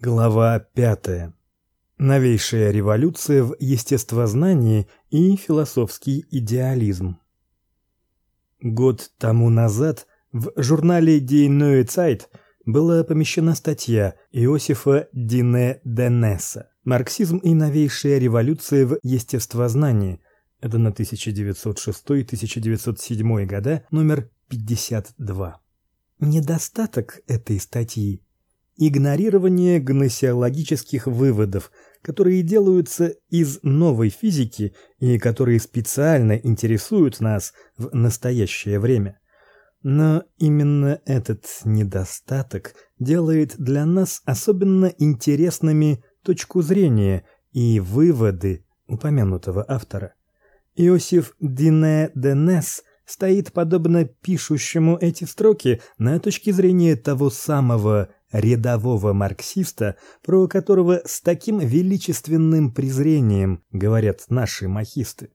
Глава 5. Новейшая революция в естествознании и философский идеализм. Год тому назад в журнале Die Neue Zeit была помещена статья Иосифа Дине Денесса «Марксизм и новейшая революция в естествознании». Это на 1906-1907 года, номер 52. Недостаток этой статьи игнорирование гносеологических выводов, которые делаются из новой физики и которые специально интересуют нас в настоящее время. Но именно этот недостаток делает для нас особенно интересными точку зрения и выводы упомянутого автора. Иосиф Дине Денес стоит подобно пишущему эти строки на точке зрения того самого рядового марксиста, про которого с таким величественным презрением говорят наши махисты.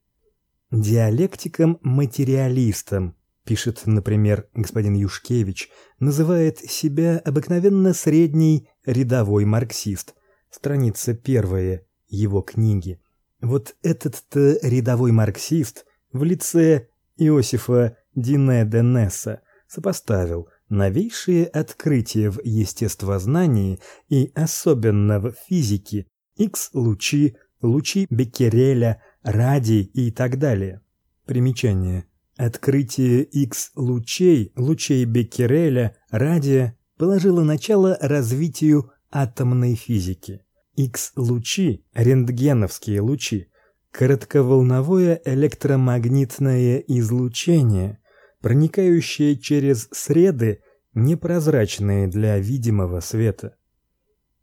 Диалектиком-материалистом, пишет, например, господин Юшкевич, называет себя обыкновенно средний рядовой марксист. Страница первая его книги. Вот этот-то рядовой марксист в лице Иосифа Дине Денесса сопоставил новейшие открытия в естествознании и особенно в физике, X-лучи, лучи Беккереля, радий и так далее. Примечание. Открытие X-лучей, лучей Беккереля, радия положило начало развитию атомной физики. X-лучи, рентгеновские лучи, коротковолновое электромагнитное излучение – проникающие через среды, непрозрачные для видимого света.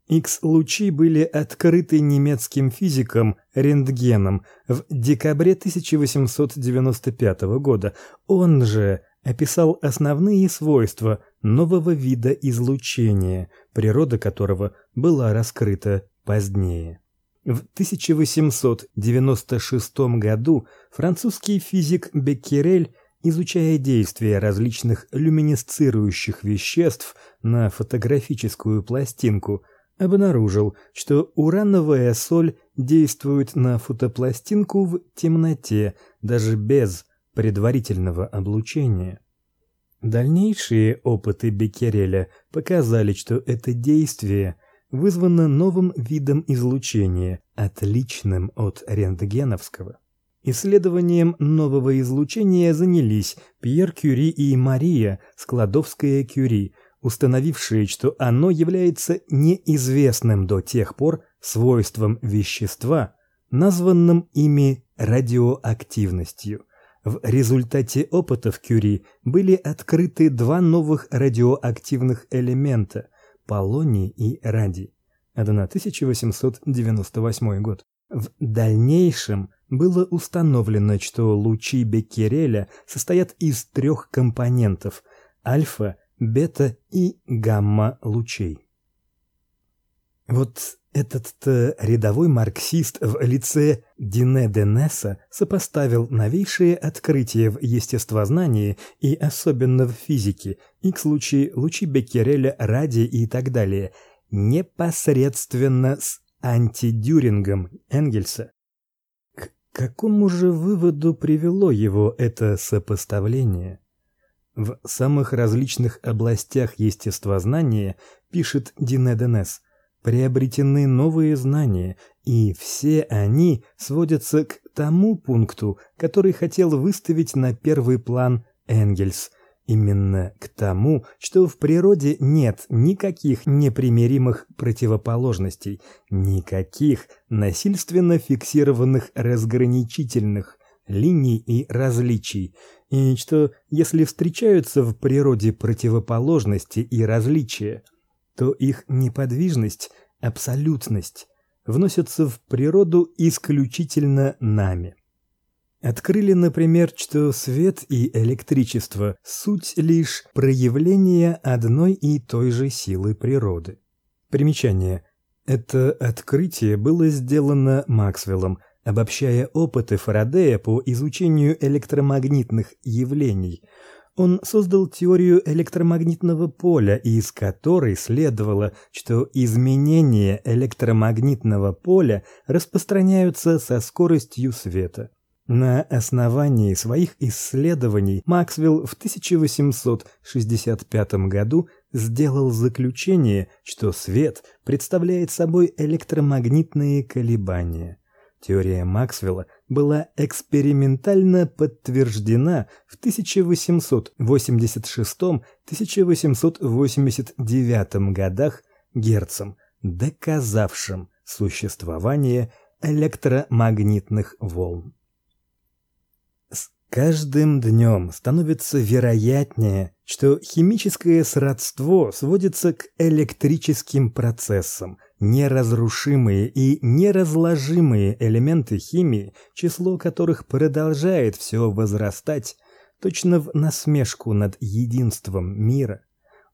X-лучи были открыты немецким физиком Рентгеном в декабре 1895 года. Он же описал основные свойства нового вида излучения, природа которого была раскрыта позднее. В 1896 году французский физик Беккерель изучая действие различных люминесцирующих веществ на фотографическую пластинку, обнаружил, что урановая соль действует на фотопластинку в темноте, даже без предварительного облучения. Дальнейшие опыты Беккереля показали, что это действие вызвано новым видом излучения, отличным от рентгеновского. Исследованием нового излучения занялись Пьер Кюри и Мария Складовская-Кюри, установившие, что оно является неизвестным до тех пор свойством вещества, названным ими радиоактивностью. В результате опытов Кюри были открыты два новых радиоактивных элемента полоний и радий. 1898 год. В дальнейшем было установлено, что лучи Беккереля состоят из трех компонентов: альфа, бета и гамма лучей. Вот этот-то рядовой марксист в лице Дине Денеса сопоставил новейшие открытия в естествознании и особенно в физике, X-лучи, лучи Беккереля, радия и так далее, непосредственно с антидюрингом Энгельса. Какому же выводу привело его это сопоставление? В самых различных областях естествознания, пишет Дине Денес, приобретены новые знания, и все они сводятся к тому пункту, который хотел выставить на первый план Энгельс – именно к тому, что в природе нет никаких непримиримых противоположностей, никаких насильственно фиксированных разграничительных линий и различий, и что если встречаются в природе противоположности и различия, то их неподвижность, абсолютность вносятся в природу исключительно нами. Открыли, например, что свет и электричество суть лишь проявления одной и той же силы природы. Примечание: это открытие было сделано Максвеллом, обобщая опыты Фарадея по изучению электромагнитных явлений. Он создал теорию электромагнитного поля, из которой следовало, что изменения электромагнитного поля распространяются со скоростью света. На основании своих исследований Максвелл в 1865 году сделал заключение, что свет представляет собой электромагнитные колебания. Теория Максвелла была экспериментально подтверждена в 1886-1889 годах Герцем, доказавшим существование электромагнитных волн. Каждым днем становится вероятнее, что химическое сродство сводится к электрическим процессам – неразрушимые и неразложимые элементы химии, число которых продолжает все возрастать, точно в насмешку над единством мира,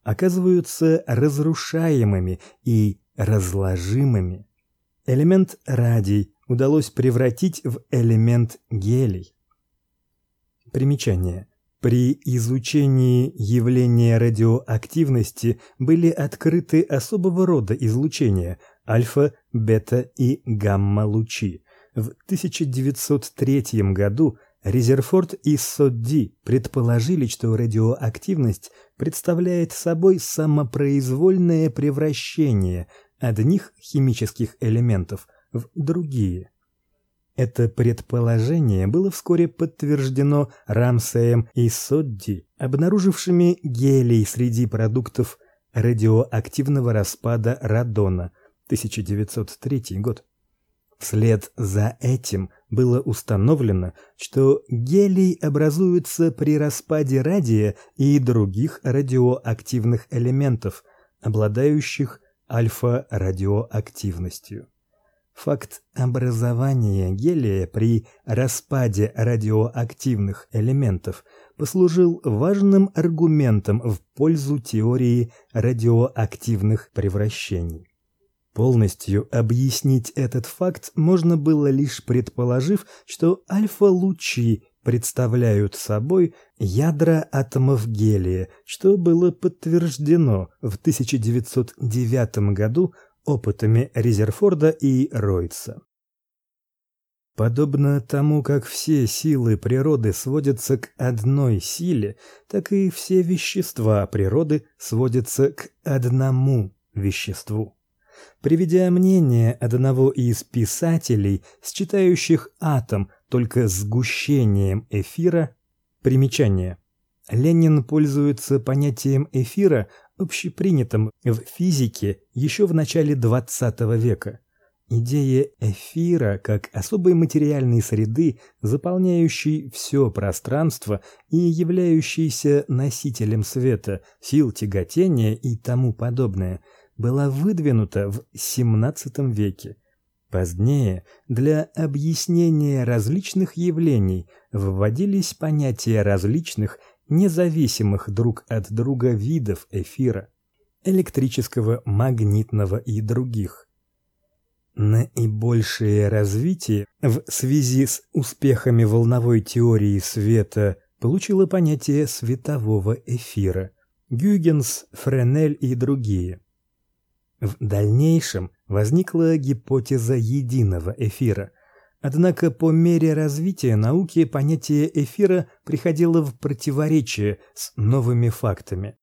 оказываются разрушаемыми и разложимыми. Элемент радий удалось превратить в элемент гелий. Примечание. При изучении явления радиоактивности были открыты особого рода излучения альфа, бета и гамма-лучи. В 1903 году Резерфорд и Содди предположили, что радиоактивность представляет собой самопроизвольное превращение одних химических элементов в другие. Это предположение было вскоре подтверждено Рамсеем и Содди, обнаружившими гелий среди продуктов радиоактивного распада радона, 1903 год. Вслед за этим было установлено, что гелий образуется при распаде радия и других радиоактивных элементов, обладающих альфа-радиоактивностью. Факт образования гелия при распаде радиоактивных элементов послужил важным аргументом в пользу теории радиоактивных превращений. Полностью объяснить этот факт можно было лишь предположив, что альфа-лучи представляют собой ядра атомов гелия, что было подтверждено в 1909 году опытами Резерфорда и Ройца. Подобно тому, как все силы природы сводятся к одной силе, так и все вещества природы сводятся к одному веществу. Приведя мнение одного из писателей, считающих атом только сгущением эфира, примечание. Ленин пользуется понятием эфира общепринятым в физике еще в начале XX века. Идея эфира как особой материальной среды, заполняющей все пространство и являющейся носителем света, сил тяготения и тому подобное, была выдвинута в XVII веке. Позднее для объяснения различных явлений вводились понятия различных независимых друг от друга видов эфира, электрического, магнитного и других. Наибольшее развитие в связи с успехами волновой теории света получило понятие светового эфира. Гюйгенс, Френель и другие. В дальнейшем возникла гипотеза единого эфира, Однако по мере развития науки понятие эфира приходило в противоречие с новыми фактами.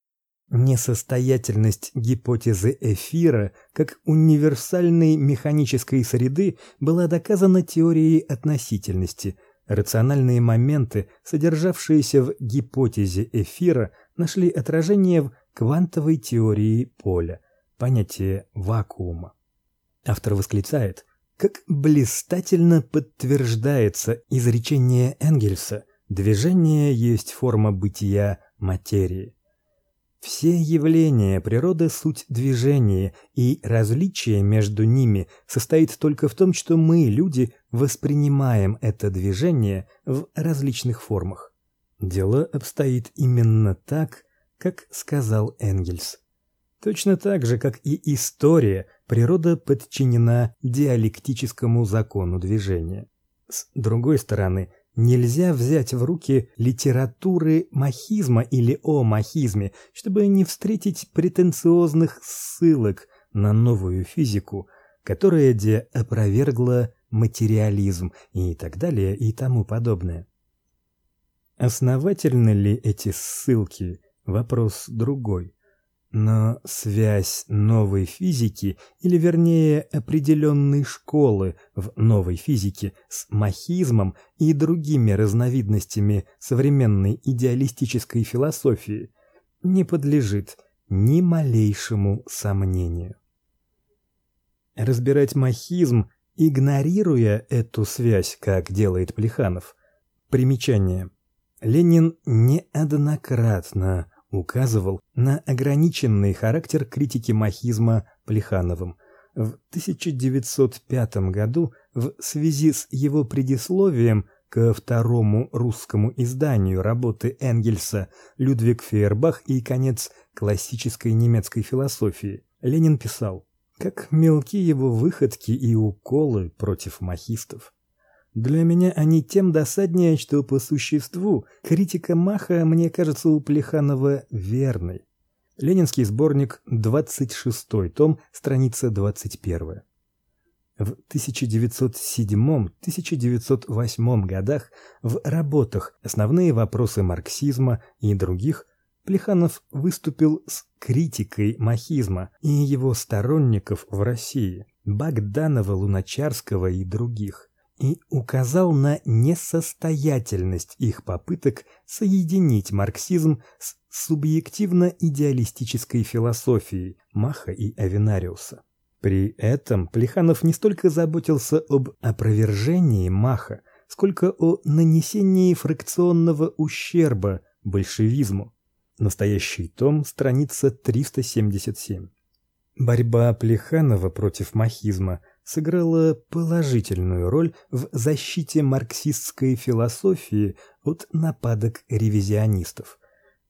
Несостоятельность гипотезы эфира как универсальной механической среды была доказана теорией относительности. Рациональные моменты, содержавшиеся в гипотезе эфира, нашли отражение в квантовой теории поля, понятие вакуума. Автор восклицает: как блистательно подтверждается изречение Энгельса: движение есть форма бытия материи. Все явления природы суть движения, и различие между ними состоит только в том, что мы, люди, воспринимаем это движение в различных формах. Дело обстоит именно так, как сказал Энгельс. Точно так же, как и история, природа подчинена диалектическому закону движения. С другой стороны, Нельзя взять в руки литературы махизма или о махизме, чтобы не встретить претенциозных ссылок на новую физику, которая де опровергла материализм и так далее и тому подобное. Основательны ли эти ссылки? Вопрос другой. Но связь новой физики, или вернее определенной школы в новой физике с махизмом и другими разновидностями современной идеалистической философии, не подлежит ни малейшему сомнению. Разбирать махизм, игнорируя эту связь, как делает Плеханов. Примечание. Ленин неоднократно указывал на ограниченный характер критики махизма Плехановым. В 1905 году в связи с его предисловием ко второму русскому изданию работы Энгельса Людвиг Фейербах и конец классической немецкой философии Ленин писал: "Как мелки его выходки и уколы против махистов. Для меня они тем досаднее, что по существу критика Маха мне кажется у Плеханова верной. Ленинский сборник, 26 том, страница 21. В 1907-1908 годах в работах Основные вопросы марксизма и других Плеханов выступил с критикой махизма и его сторонников в России, Богданова, Луначарского и других и указал на несостоятельность их попыток соединить марксизм с субъективно-идеалистической философией Маха и Авенариуса. При этом Плеханов не столько заботился об опровержении Маха, сколько о нанесении фракционного ущерба большевизму. Настоящий том, страница 377. Борьба Плеханова против махизма – сыграла положительную роль в защите марксистской философии от нападок ревизионистов.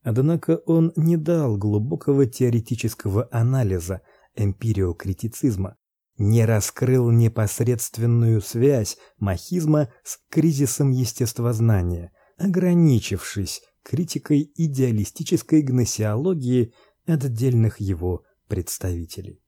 Однако он не дал глубокого теоретического анализа эмпириокритицизма, не раскрыл непосредственную связь махизма с кризисом естествознания, ограничившись критикой идеалистической гносеологии отдельных его представителей.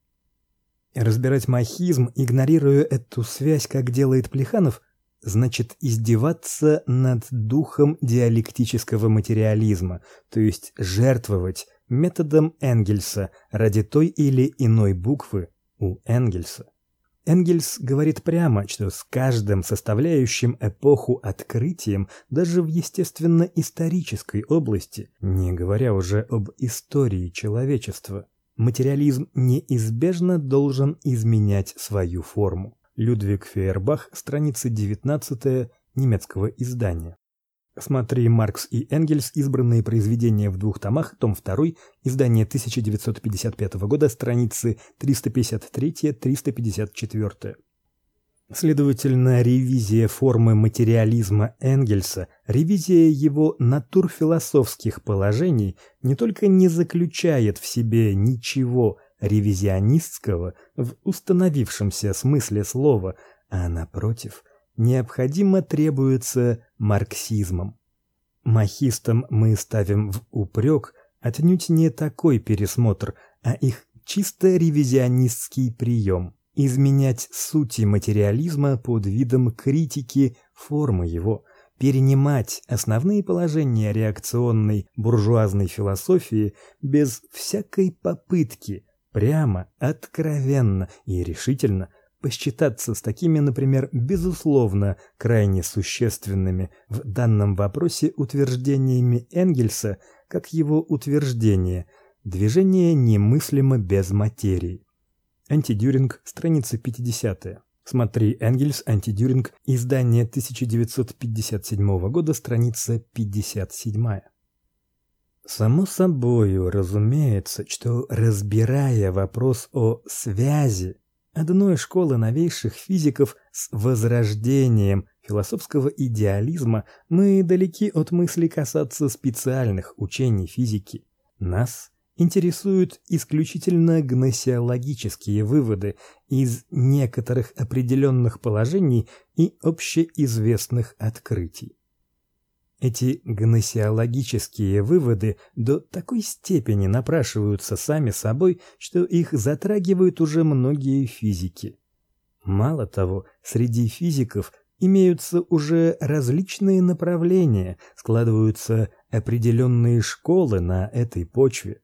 Разбирать махизм, игнорируя эту связь, как делает Плеханов, значит издеваться над духом диалектического материализма, то есть жертвовать методом Энгельса ради той или иной буквы у Энгельса. Энгельс говорит прямо, что с каждым составляющим эпоху открытием даже в естественно-исторической области, не говоря уже об истории человечества, материализм неизбежно должен изменять свою форму. Людвиг Фейербах, страница 19 немецкого издания. Смотри Маркс и Энгельс. Избранные произведения в двух томах. Том 2. Издание 1955 года. Страницы 353-354. Следовательно, ревизия формы материализма Энгельса, ревизия его натурфилософских положений не только не заключает в себе ничего ревизионистского в установившемся смысле слова, а напротив, необходимо требуется марксизмом. Махистам мы ставим в упрек отнюдь не такой пересмотр, а их чисто ревизионистский прием изменять сути материализма под видом критики формы его, перенимать основные положения реакционной буржуазной философии без всякой попытки прямо, откровенно и решительно посчитаться с такими, например, безусловно крайне существенными в данном вопросе утверждениями Энгельса, как его утверждение: движение немыслимо без материи. Антидюринг, страница 50. Смотри Энгельс, Антидюринг, издание 1957 года, страница 57. Само собою разумеется, что разбирая вопрос о связи одной школы новейших физиков с возрождением философского идеализма, мы далеки от мысли касаться специальных учений физики. Нас интересуют исключительно гносеологические выводы из некоторых определенных положений и общеизвестных открытий. Эти гносеологические выводы до такой степени напрашиваются сами собой, что их затрагивают уже многие физики. Мало того, среди физиков имеются уже различные направления, складываются определенные школы на этой почве.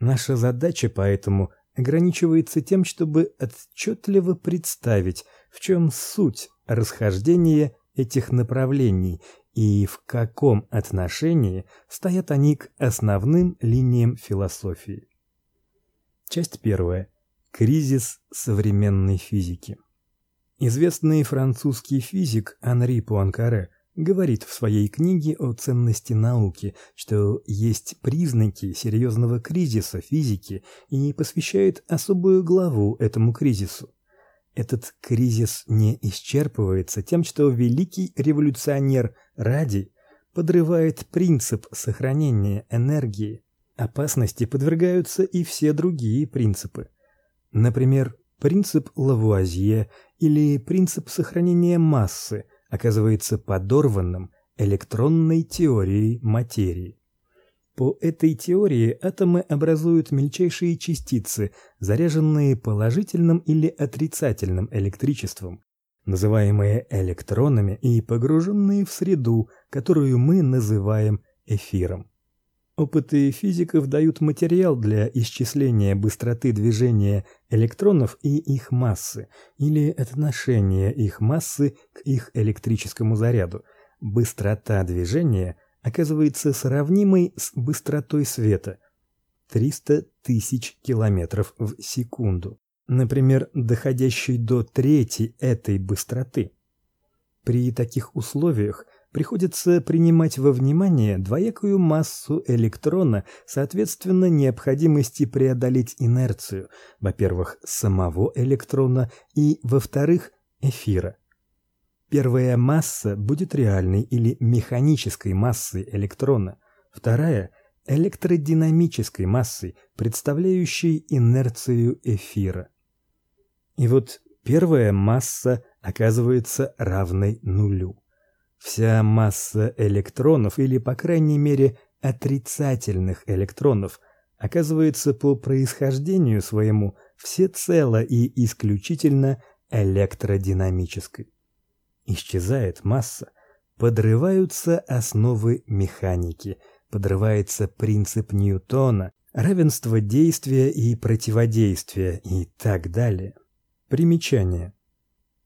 Наша задача поэтому ограничивается тем, чтобы отчетливо представить, в чем суть расхождения этих направлений и в каком отношении стоят они к основным линиям философии. Часть первая. Кризис современной физики. Известный французский физик Анри Пуанкаре говорит в своей книге о ценности науки, что есть признаки серьезного кризиса физики и посвящает особую главу этому кризису. Этот кризис не исчерпывается тем, что великий революционер Ради подрывает принцип сохранения энергии. Опасности подвергаются и все другие принципы. Например, принцип Лавуазье или принцип сохранения массы оказывается подорванным электронной теорией материи. По этой теории атомы образуют мельчайшие частицы, заряженные положительным или отрицательным электричеством, называемые электронами и погруженные в среду, которую мы называем эфиром. Опыты физиков дают материал для исчисления быстроты движения электронов и их массы или отношения их массы к их электрическому заряду. Быстрота движения оказывается сравнимой с быстротой света 300 тысяч километров в секунду, например, доходящей до трети этой быстроты. При таких условиях приходится принимать во внимание двоякую массу электрона, соответственно, необходимости преодолеть инерцию, во-первых, самого электрона и, во-вторых, эфира. Первая масса будет реальной или механической массой электрона, вторая электродинамической массой, представляющей инерцию эфира. И вот первая масса оказывается равной нулю. Вся масса электронов или, по крайней мере, отрицательных электронов оказывается по происхождению своему всецело и исключительно электродинамической. Исчезает масса, подрываются основы механики, подрывается принцип Ньютона, равенство действия и противодействия и так далее. Примечание.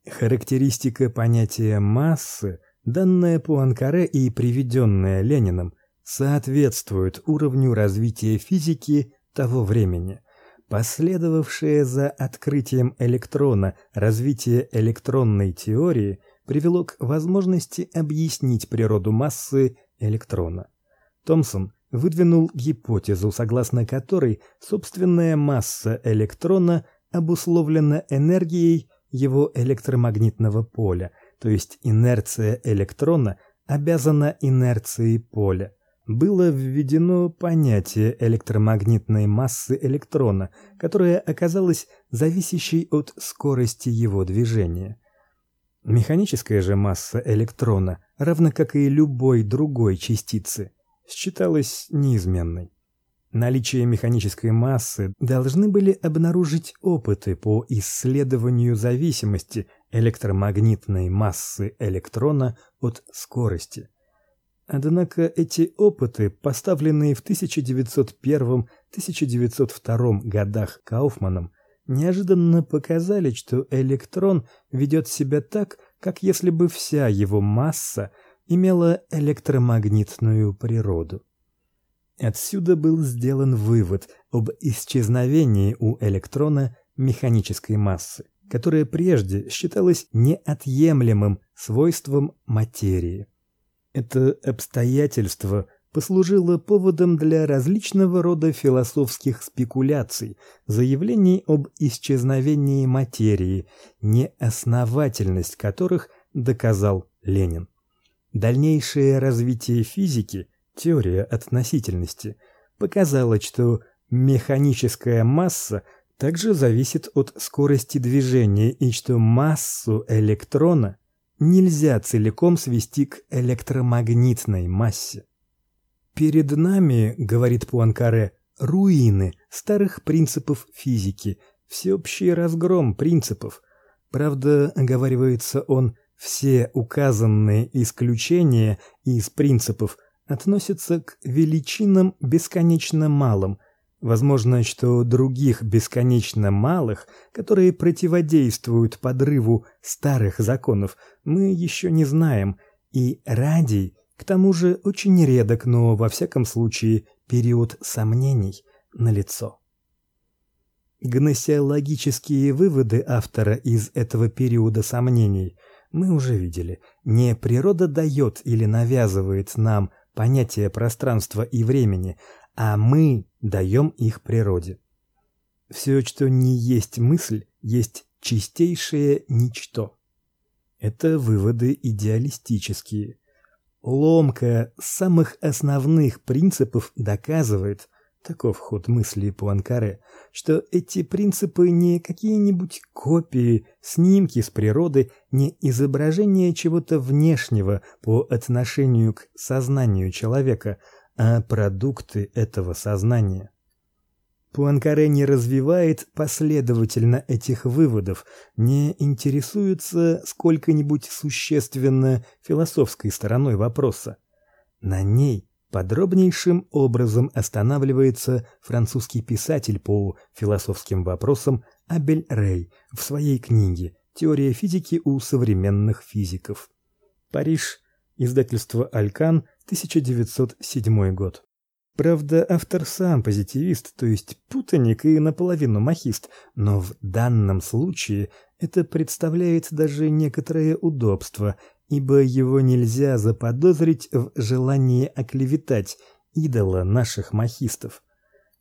Характеристика понятия массы данная Пуанкаре и приведенная Лениным, соответствуют уровню развития физики того времени. Последовавшее за открытием электрона развитие электронной теории привело к возможности объяснить природу массы электрона. Томсон выдвинул гипотезу, согласно которой собственная масса электрона обусловлена энергией его электромагнитного поля – то есть инерция электрона обязана инерции поля. Было введено понятие электромагнитной массы электрона, которое оказалось зависящей от скорости его движения. Механическая же масса электрона, равно как и любой другой частицы, считалась неизменной. Наличие механической массы должны были обнаружить опыты по исследованию зависимости электромагнитной массы электрона от скорости. Однако эти опыты, поставленные в 1901-1902 годах Кауфманом, неожиданно показали, что электрон ведет себя так, как если бы вся его масса имела электромагнитную природу. Отсюда был сделан вывод об исчезновении у электрона механической массы, которая прежде считалась неотъемлемым свойством материи. Это обстоятельство послужило поводом для различного рода философских спекуляций, заявлений об исчезновении материи, неосновательность которых доказал Ленин. Дальнейшее развитие физики Теория относительности показала, что механическая масса также зависит от скорости движения и что массу электрона нельзя целиком свести к электромагнитной массе. Перед нами, говорит Пуанкаре, руины старых принципов физики, всеобщий разгром принципов. Правда, оговаривается он, все указанные исключения из принципов относятся к величинам бесконечно малым. Возможно, что других бесконечно малых, которые противодействуют подрыву старых законов, мы еще не знаем, и радий к тому же очень редок, но во всяком случае период сомнений налицо. Гносеологические выводы автора из этого периода сомнений мы уже видели. Не природа дает или навязывает нам понятие пространства и времени, а мы даем их природе. Все, что не есть мысль, есть чистейшее ничто. Это выводы идеалистические. Ломка самых основных принципов доказывает, таков ход мысли Пуанкаре, что эти принципы не какие-нибудь копии, снимки с природы, не изображение чего-то внешнего по отношению к сознанию человека, а продукты этого сознания. Пуанкаре не развивает последовательно этих выводов, не интересуется сколько-нибудь существенно философской стороной вопроса. На ней подробнейшим образом останавливается французский писатель по философским вопросам Абель Рей в своей книге Теория физики у современных физиков. Париж, издательство Алькан, 1907 год. Правда, автор сам позитивист, то есть путаник и наполовину махист, но в данном случае это представляет даже некоторое удобство, ибо его нельзя заподозрить в желании оклеветать идола наших махистов.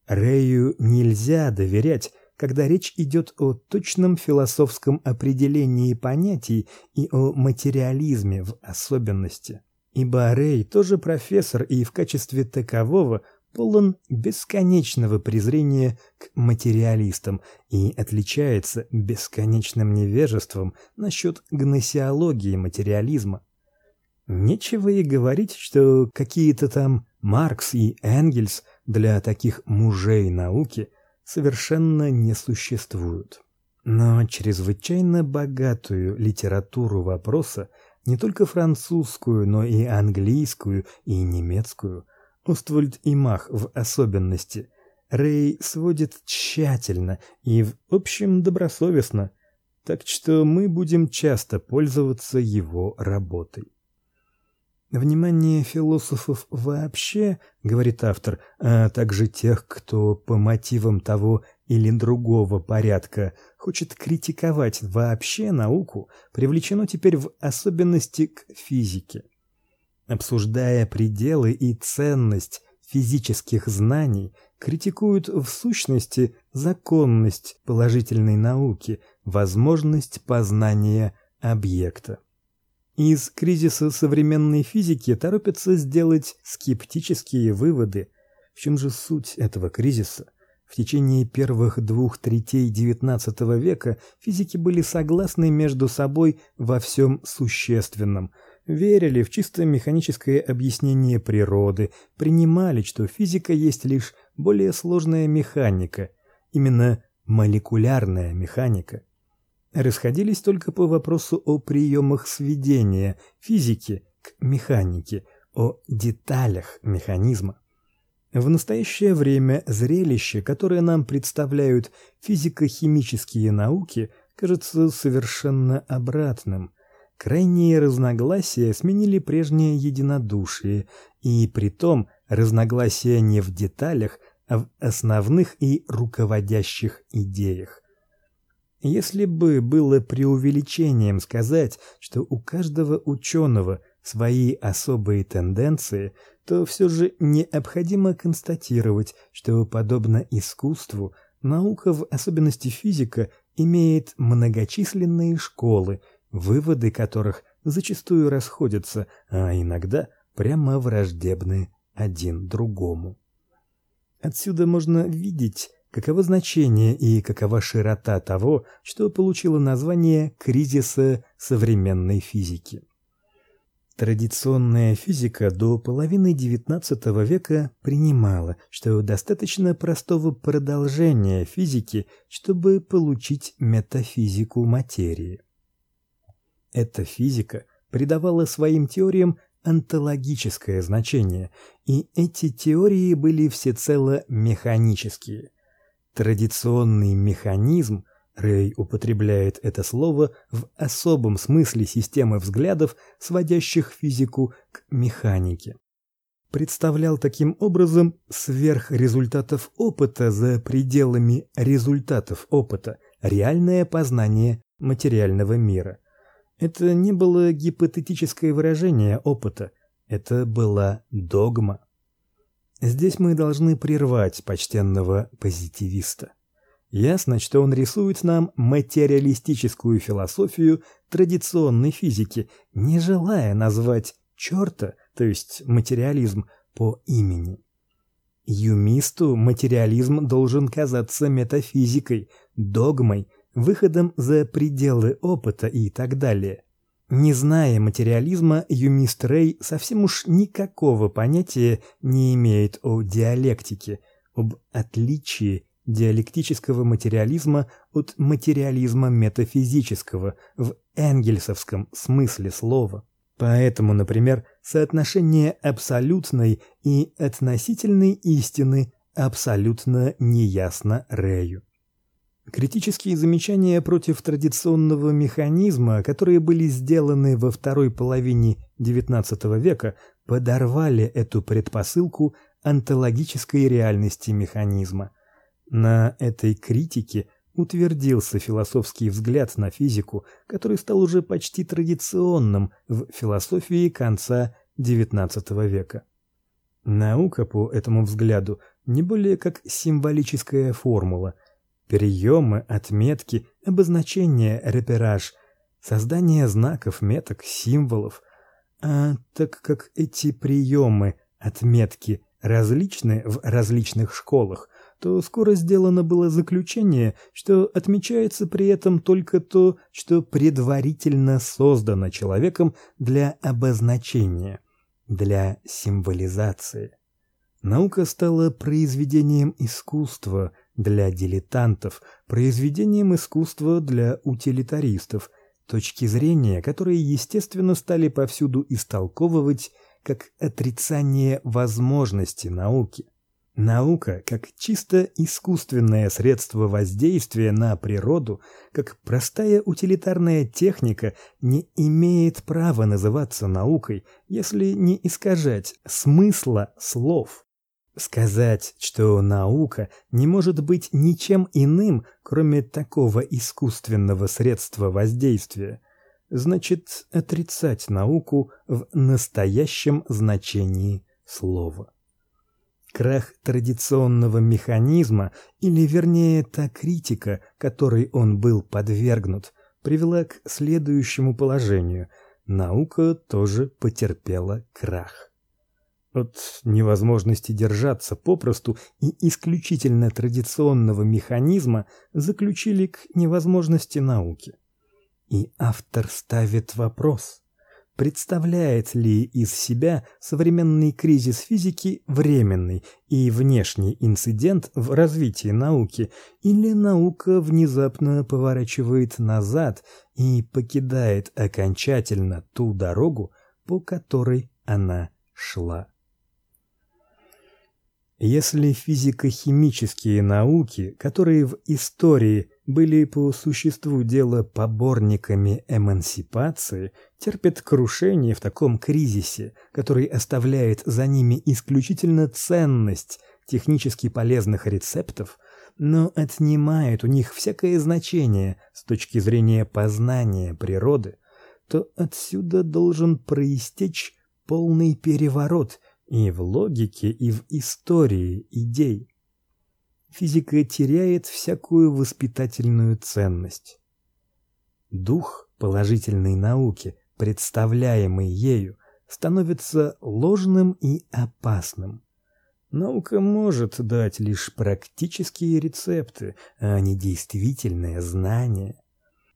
Рею нельзя доверять, когда речь идет о точном философском определении понятий и о материализме в особенности. Ибо Рей тоже профессор и в качестве такового полон бесконечного презрения к материалистам и отличается бесконечным невежеством насчет гносеологии материализма. Нечего и говорить, что какие-то там Маркс и Энгельс для таких мужей науки совершенно не существуют. Но чрезвычайно богатую литературу вопроса не только французскую, но и английскую и немецкую, Оствальд и Мах в особенности, Рей сводит тщательно и в общем добросовестно, так что мы будем часто пользоваться его работой. Внимание философов вообще, говорит автор, а также тех, кто по мотивам того или другого порядка хочет критиковать вообще науку, привлечено теперь в особенности к физике. Обсуждая пределы и ценность физических знаний, критикуют в сущности законность положительной науки, возможность познания объекта. Из кризиса современной физики торопятся сделать скептические выводы. В чем же суть этого кризиса? В течение первых двух третей XIX века физики были согласны между собой во всем существенном, верили в чисто механическое объяснение природы, принимали, что физика есть лишь более сложная механика, именно молекулярная механика расходились только по вопросу о приемах сведения физики к механике, о деталях механизма. В настоящее время зрелище, которое нам представляют физико-химические науки, кажется совершенно обратным. Крайние разногласия сменили прежнее единодушие, и притом разногласия не в деталях, а в основных и руководящих идеях. Если бы было преувеличением сказать, что у каждого ученого свои особые тенденции, то все же необходимо констатировать, что подобно искусству, наука, в особенности физика, имеет многочисленные школы, выводы которых зачастую расходятся, а иногда прямо враждебны один другому. Отсюда можно видеть, каково значение и какова широта того, что получило название кризиса современной физики. Традиционная физика до половины XIX века принимала, что достаточно простого продолжения физики, чтобы получить метафизику материи. Эта физика придавала своим теориям онтологическое значение, и эти теории были всецело механические. Традиционный механизм Рэй употребляет это слово в особом смысле системы взглядов, сводящих физику к механике. Представлял таким образом сверх результатов опыта за пределами результатов опыта, реальное познание материального мира. Это не было гипотетическое выражение опыта, это была догма. Здесь мы должны прервать почтенного позитивиста. Ясно, что он рисует нам материалистическую философию традиционной физики, не желая назвать чёрта, то есть материализм, по имени. Юмисту материализм должен казаться метафизикой, догмой, выходом за пределы опыта и так далее. Не зная материализма, юмист Рей совсем уж никакого понятия не имеет о диалектике, об отличии диалектического материализма от материализма метафизического в энгельсовском смысле слова. Поэтому, например, соотношение абсолютной и относительной истины абсолютно неясно Рэю. Критические замечания против традиционного механизма, которые были сделаны во второй половине XIX века, подорвали эту предпосылку онтологической реальности механизма – на этой критике утвердился философский взгляд на физику, который стал уже почти традиционным в философии конца XIX века. Наука по этому взгляду не более как символическая формула, приемы, отметки, обозначения, репераж, создание знаков, меток, символов. А так как эти приемы, отметки различны в различных школах, то скоро сделано было заключение, что отмечается при этом только то, что предварительно создано человеком для обозначения, для символизации. Наука стала произведением искусства для дилетантов, произведением искусства для утилитаристов, точки зрения, которые естественно стали повсюду истолковывать как отрицание возможности науки. Наука, как чисто искусственное средство воздействия на природу, как простая утилитарная техника, не имеет права называться наукой, если не искажать смысла слов. Сказать, что наука не может быть ничем иным, кроме такого искусственного средства воздействия, значит отрицать науку в настоящем значении слова. Крах традиционного механизма, или вернее та критика, которой он был подвергнут, привела к следующему положению: наука тоже потерпела крах. От невозможности держаться попросту и исключительно традиционного механизма заключили к невозможности науки. И автор ставит вопрос: представляет ли из себя современный кризис физики временный и внешний инцидент в развитии науки, или наука внезапно поворачивает назад и покидает окончательно ту дорогу, по которой она шла. Если физико-химические науки, которые в истории были по существу дела поборниками эмансипации, терпят крушение в таком кризисе, который оставляет за ними исключительно ценность технически полезных рецептов, но отнимает у них всякое значение с точки зрения познания природы, то отсюда должен проистечь полный переворот – и в логике, и в истории идей. Физика теряет всякую воспитательную ценность. Дух положительной науки, представляемый ею, становится ложным и опасным. Наука может дать лишь практические рецепты, а не действительные знания.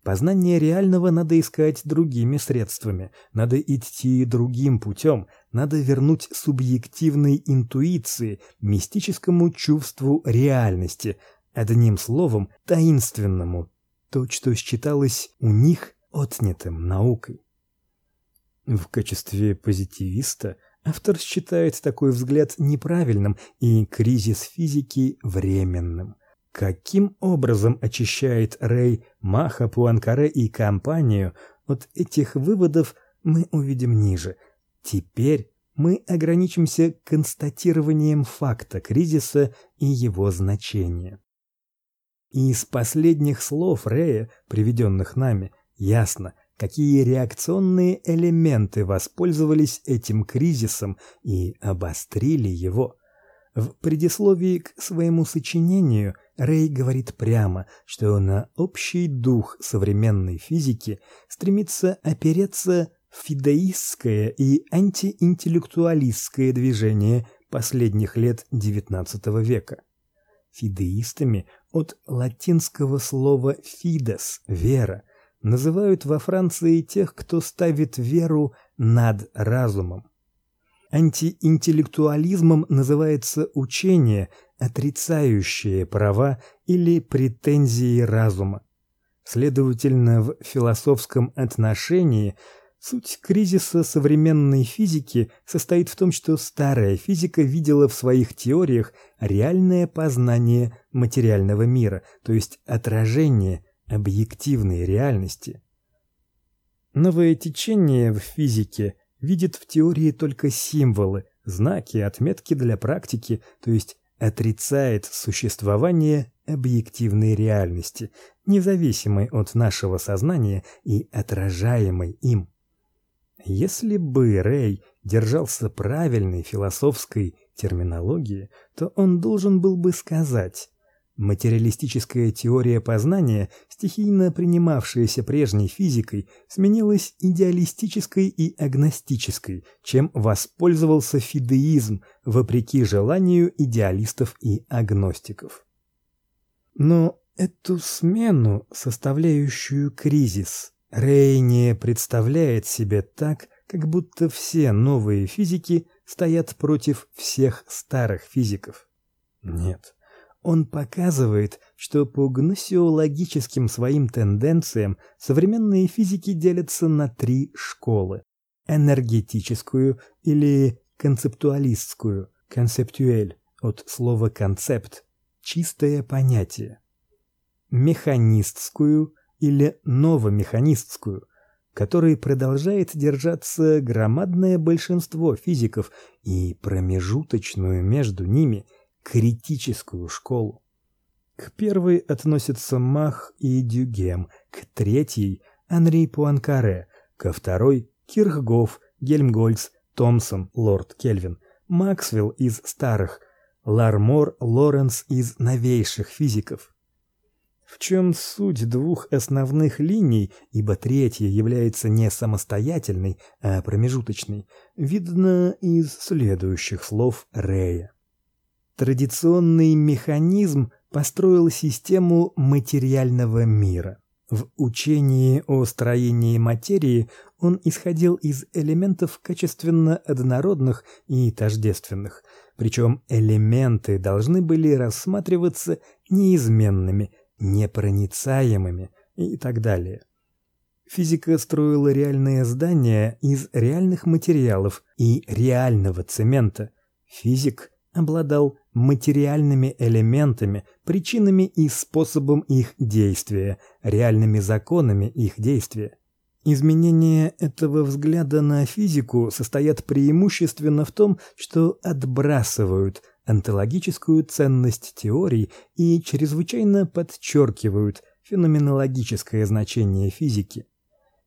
Познание реального надо искать другими средствами, надо идти другим путем, надо вернуть субъективной интуиции, мистическому чувству реальности, одним словом, таинственному, то, что считалось у них отнятым наукой. В качестве позитивиста автор считает такой взгляд неправильным и кризис физики временным. Каким образом очищает Рэй Маха Пуанкаре и компанию от этих выводов, мы увидим ниже. Теперь мы ограничимся констатированием факта кризиса и его значения. Из последних слов Рэя, приведенных нами, ясно, какие реакционные элементы воспользовались этим кризисом и обострили его. В предисловии к своему сочинению Рэй говорит прямо, что на общий дух современной физики стремится опереться фидеистское и антиинтеллектуалистское движение последних лет XIX века. Фидеистами от латинского слова fides вера называют во Франции тех, кто ставит веру над разумом. Антиинтеллектуализмом называется учение, отрицающее права или претензии разума. Следовательно, в философском отношении суть кризиса современной физики состоит в том, что старая физика видела в своих теориях реальное познание материального мира, то есть отражение объективной реальности. Новое течение в физике видит в теории только символы, знаки, отметки для практики, то есть отрицает существование объективной реальности, независимой от нашего сознания и отражаемой им. Если бы Рей держался правильной философской терминологии, то он должен был бы сказать: Материалистическая теория познания, стихийно принимавшаяся прежней физикой, сменилась идеалистической и агностической, чем воспользовался фидеизм вопреки желанию идеалистов и агностиков. Но эту смену, составляющую кризис, Не представляет себе так, как будто все новые физики стоят против всех старых физиков. Нет. Он показывает, что по гносеологическим своим тенденциям современные физики делятся на три школы: энергетическую или концептуалистскую, концептуэль от слова концепт, чистое понятие, механистскую или новомеханистскую, которой продолжает держаться громадное большинство физиков, и промежуточную между ними критическую школу. К первой относятся Мах и Дюгем, к третьей Анри Пуанкаре, ко второй Кирхгоф, Гельмгольц, Томсон, Лорд Кельвин, Максвелл из старых, Лармор, Лоренс из новейших физиков. В чем суть двух основных линий, ибо третья является не самостоятельной, а промежуточной, видно из следующих слов Рея. Традиционный механизм построил систему материального мира. В учении о строении материи он исходил из элементов качественно однородных и тождественных, причем элементы должны были рассматриваться неизменными, непроницаемыми и так далее. Физика строила реальные здания из реальных материалов и реального цемента. Физик обладал материальными элементами, причинами и способом их действия, реальными законами их действия. Изменения этого взгляда на физику состоят преимущественно в том, что отбрасывают онтологическую ценность теорий и чрезвычайно подчеркивают феноменологическое значение физики.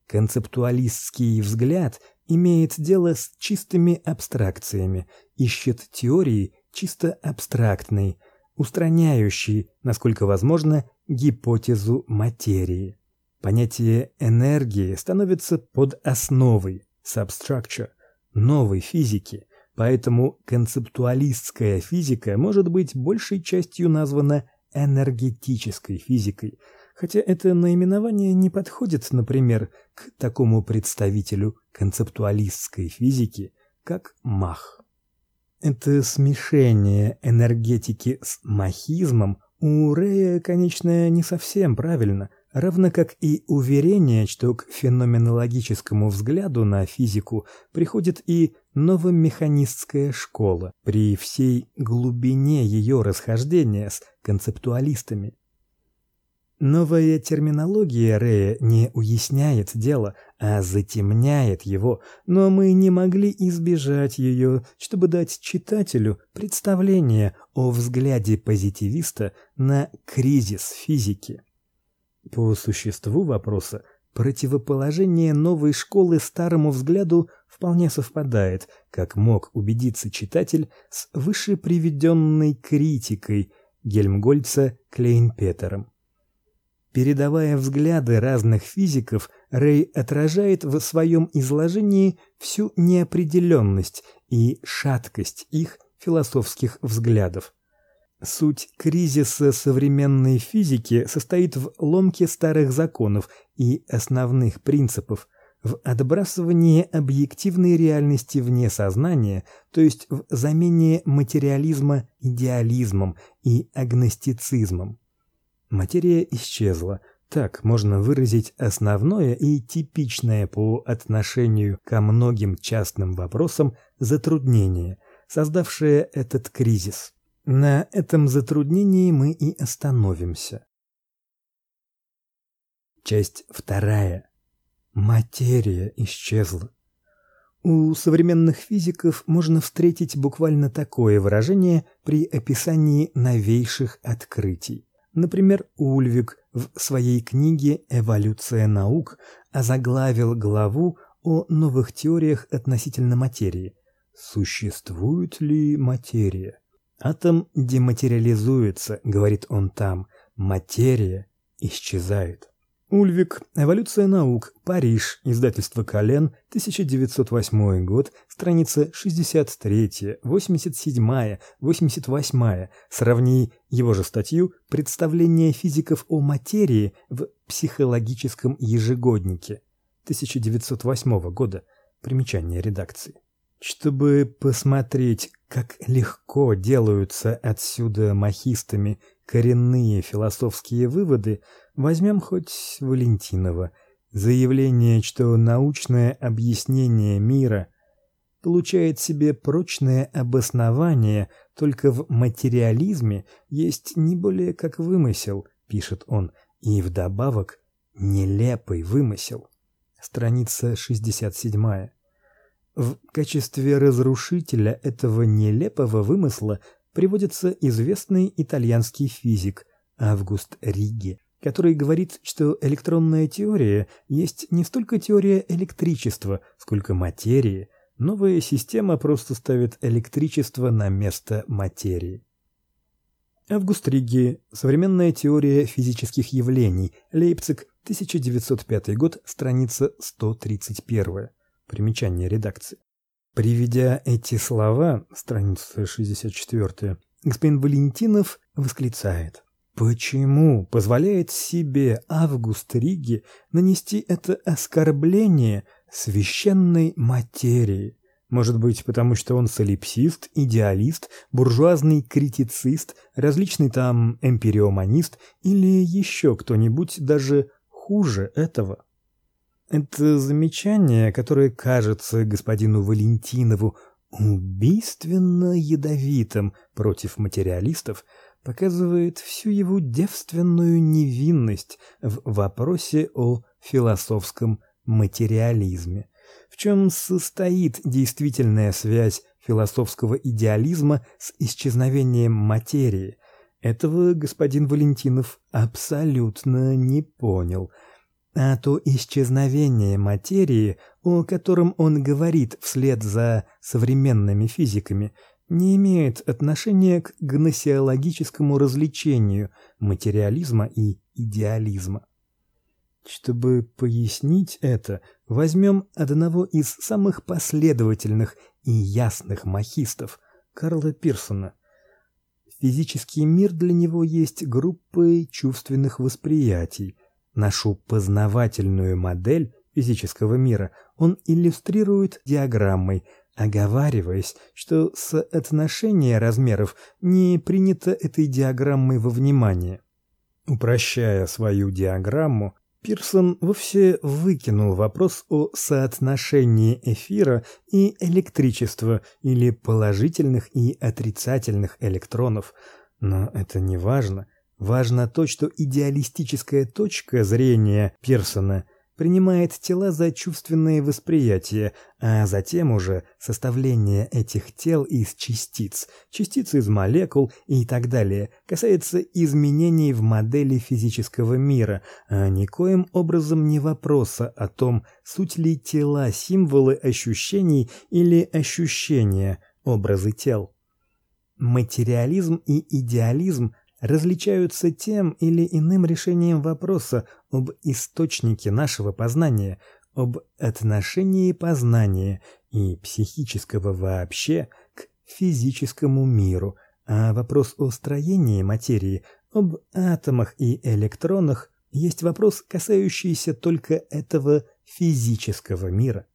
Концептуалистский взгляд имеет дело с чистыми абстракциями, ищет теории чисто абстрактный, устраняющий, насколько возможно, гипотезу материи. Понятие энергии становится под основой substructure новой физики, Поэтому концептуалистская физика может быть большей частью названа энергетической физикой, хотя это наименование не подходит, например, к такому представителю концептуалистской физики, как Мах. Это смешение энергетики с махизмом у Рэя, конечно, не совсем правильно, равно как и уверение, что к феноменологическому взгляду на физику приходит и новомеханистская школа при всей глубине ее расхождения с концептуалистами. Новая терминология Рэя не уясняет дело, а затемняет его, но мы не могли избежать ее, чтобы дать читателю представление о взгляде позитивиста на кризис физики. По существу вопроса противоположение новой школы старому взгляду вполне совпадает, как мог убедиться читатель с выше приведенной критикой Гельмгольца Клейнпетером. Передавая взгляды разных физиков, Рей отражает в своем изложении всю неопределенность и шаткость их философских взглядов. Суть кризиса современной физики состоит в ломке старых законов и основных принципов, в отбрасывании объективной реальности вне сознания, то есть в замене материализма идеализмом и агностицизмом. Материя исчезла. Так можно выразить основное и типичное по отношению ко многим частным вопросам затруднение, создавшее этот кризис. На этом затруднении мы и остановимся. Часть вторая. Материя исчезла. У современных физиков можно встретить буквально такое выражение при описании новейших открытий. Например, Ульвик в своей книге Эволюция наук озаглавил главу о новых теориях относительно материи. Существует ли материя? Атом дематериализуется, говорит он там. Материя исчезает. Ульвик. Эволюция наук. Париж. Издательство Колен. 1908 год. Страница 63, 87, 88. Сравни его же статью Представление физиков о материи в психологическом ежегоднике 1908 года. Примечание редакции. Чтобы посмотреть, как легко делаются отсюда махистами коренные философские выводы, возьмем хоть Валентинова заявление, что научное объяснение мира получает себе прочное обоснование только в материализме, есть не более как вымысел, пишет он, и вдобавок нелепый вымысел. Страница 67. В качестве разрушителя этого нелепого вымысла приводится известный итальянский физик Август Риги, который говорит, что электронная теория есть не столько теория электричества, сколько материи. Новая система просто ставит электричество на место материи. Август Риги. Современная теория физических явлений. Лейпциг, 1905 год, страница 131. Примечание редакции. Приведя эти слова, страница 64, господин Валентинов восклицает: Почему позволяет себе Август Риги нанести это оскорбление священной материи? Может быть, потому что он солипсист, идеалист, буржуазный критицист, различный там эмпириоманист или еще кто-нибудь даже хуже этого? Это замечание, которое кажется господину Валентинову убийственно ядовитым против материалистов, показывает всю его девственную невинность в вопросе о философском материализме. В чем состоит действительная связь философского идеализма с исчезновением материи? Этого господин Валентинов абсолютно не понял – а то исчезновение материи, о котором он говорит вслед за современными физиками, не имеет отношения к гносеологическому развлечению материализма и идеализма. Чтобы пояснить это, возьмем одного из самых последовательных и ясных махистов Карла Пирсона. Физический мир для него есть группой чувственных восприятий. Нашу познавательную модель физического мира он иллюстрирует диаграммой, оговариваясь, что соотношение размеров не принято этой диаграммой во внимание. Упрощая свою диаграмму, Пирсон вовсе выкинул вопрос о соотношении эфира и электричества или положительных и отрицательных электронов, но это не важно. Важно то, что идеалистическая точка зрения Пирсона – принимает тела за чувственные восприятия, а затем уже составление этих тел из частиц, частиц из молекул и так далее, касается изменений в модели физического мира, а никоим образом не вопроса о том, суть ли тела символы ощущений или ощущения образы тел. Материализм и идеализм различаются тем или иным решением вопроса об источнике нашего познания, об отношении познания и психического вообще к физическому миру, а вопрос о строении материи, об атомах и электронах есть вопрос, касающийся только этого физического мира.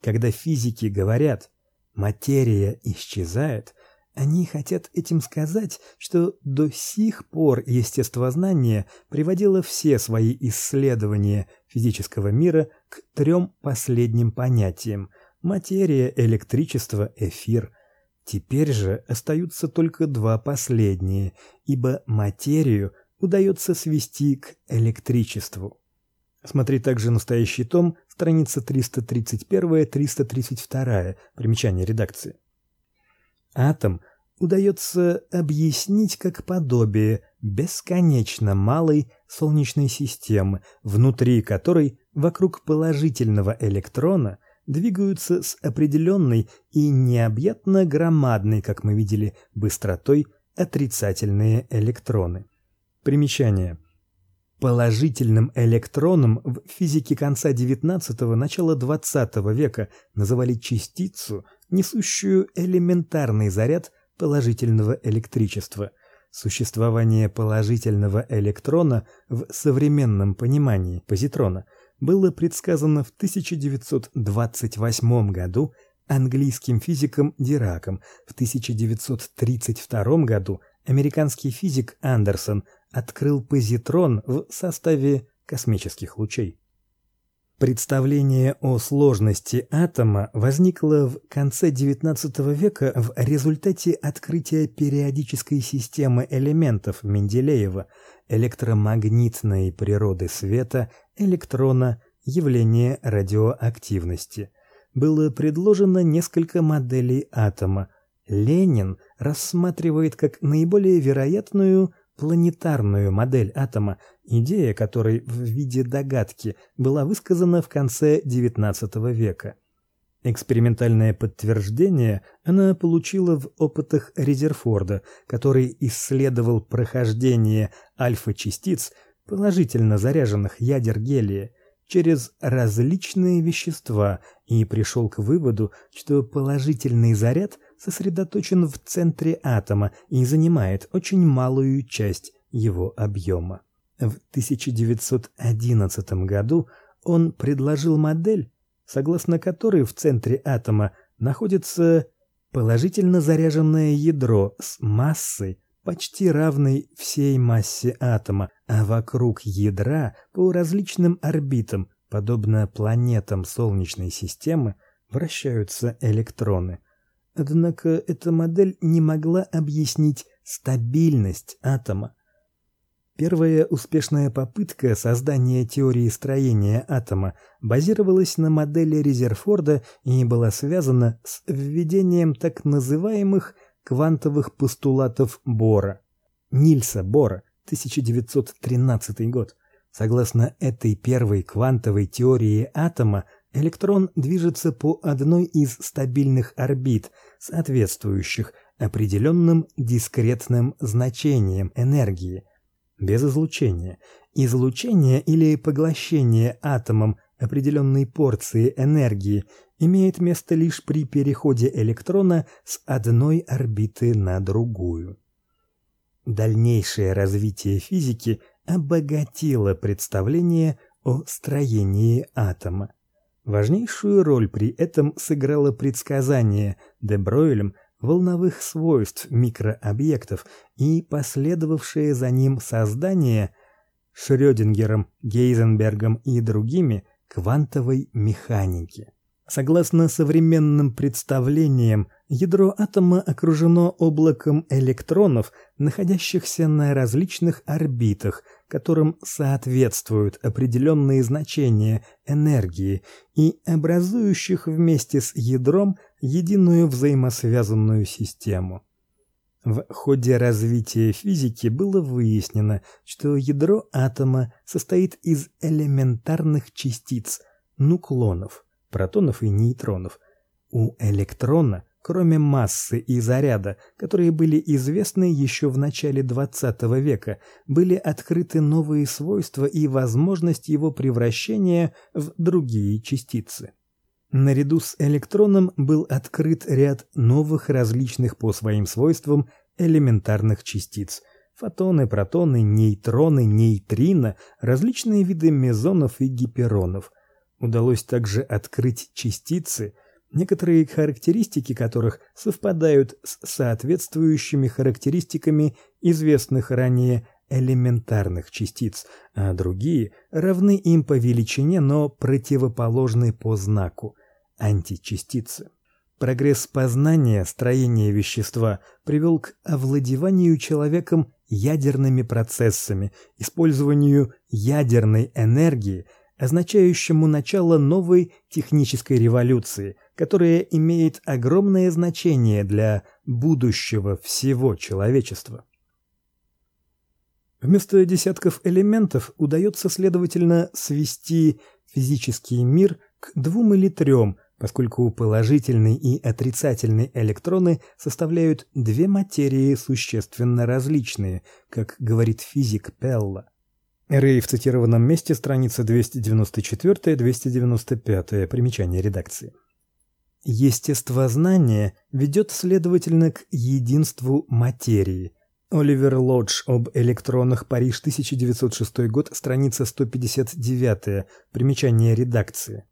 Когда физики говорят «материя исчезает», они хотят этим сказать, что до сих пор естествознание приводило все свои исследования физического мира к трем последним понятиям: материя, электричество, эфир. Теперь же остаются только два последние, ибо материю удается свести к электричеству. Смотри также настоящий том, страница 331-332, примечание редакции. Атом удается объяснить как подобие бесконечно малой солнечной системы, внутри которой вокруг положительного электрона двигаются с определенной и необъятно громадной, как мы видели, быстротой отрицательные электроны. Примечание. Положительным электроном в физике конца XIX начала XX века называли частицу, несущую элементарный заряд положительного электричества. Существование положительного электрона в современном понимании позитрона было предсказано в 1928 году английским физиком Дираком. В 1932 году американский физик Андерсон открыл позитрон в составе космических лучей. Представление о сложности атома возникло в конце XIX века в результате открытия периодической системы элементов Менделеева, электромагнитной природы света, электрона, явления радиоактивности. Было предложено несколько моделей атома. Ленин рассматривает как наиболее вероятную планетарную модель атома, идея которой в виде догадки была высказана в конце XIX века. Экспериментальное подтверждение она получила в опытах Резерфорда, который исследовал прохождение альфа-частиц, положительно заряженных ядер гелия, через различные вещества и пришел к выводу, что положительный заряд сосредоточен в центре атома и занимает очень малую часть его объема. В 1911 году он предложил модель, согласно которой в центре атома находится положительно заряженное ядро с массой почти равной всей массе атома, а вокруг ядра по различным орбитам, подобно планетам солнечной системы, вращаются электроны. Однако эта модель не могла объяснить стабильность атома. Первая успешная попытка создания теории строения атома базировалась на модели Резерфорда и была связана с введением так называемых квантовых постулатов Бора. Нильса Бора, 1913 год. Согласно этой первой квантовой теории атома, электрон движется по одной из стабильных орбит, соответствующих определенным дискретным значениям энергии, без излучения. Излучение или поглощение атомом определенной порции энергии имеет место лишь при переходе электрона с одной орбиты на другую. Дальнейшее развитие физики обогатило представление о строении атома. Важнейшую роль при этом сыграло предсказание де Бройлем волновых свойств микрообъектов и последовавшее за ним создание Шрёдингером, Гейзенбергом и другими квантовой механики. Согласно современным представлениям, ядро атома окружено облаком электронов, находящихся на различных орбитах, которым соответствуют определенные значения энергии и образующих вместе с ядром единую взаимосвязанную систему. В ходе развития физики было выяснено, что ядро атома состоит из элементарных частиц нуклонов, протонов и нейтронов. У электрона, кроме массы и заряда, которые были известны еще в начале XX века, были открыты новые свойства и возможность его превращения в другие частицы. Наряду с электроном был открыт ряд новых различных по своим свойствам элементарных частиц: фотоны, протоны, нейтроны, нейтрино, различные виды мезонов и гиперонов. Удалось также открыть частицы, некоторые характеристики которых совпадают с соответствующими характеристиками известных ранее элементарных частиц, а другие равны им по величине, но противоположны по знаку античастицы. Прогресс познания строения вещества привел к овладеванию человеком ядерными процессами, использованию ядерной энергии, означающему начало новой технической революции, которая имеет огромное значение для будущего всего человечества. Вместо десятков элементов удается следовательно свести физический мир к двум или трем, поскольку положительный и отрицательный электроны составляют две материи существенно различные, как говорит физик Пелла. Рэй в цитированном месте страница 294-295, примечание редакции. Естествознание ведет следовательно к единству материи. Оливер Лодж об электронах, Париж, 1906 год, страница 159, примечание редакции.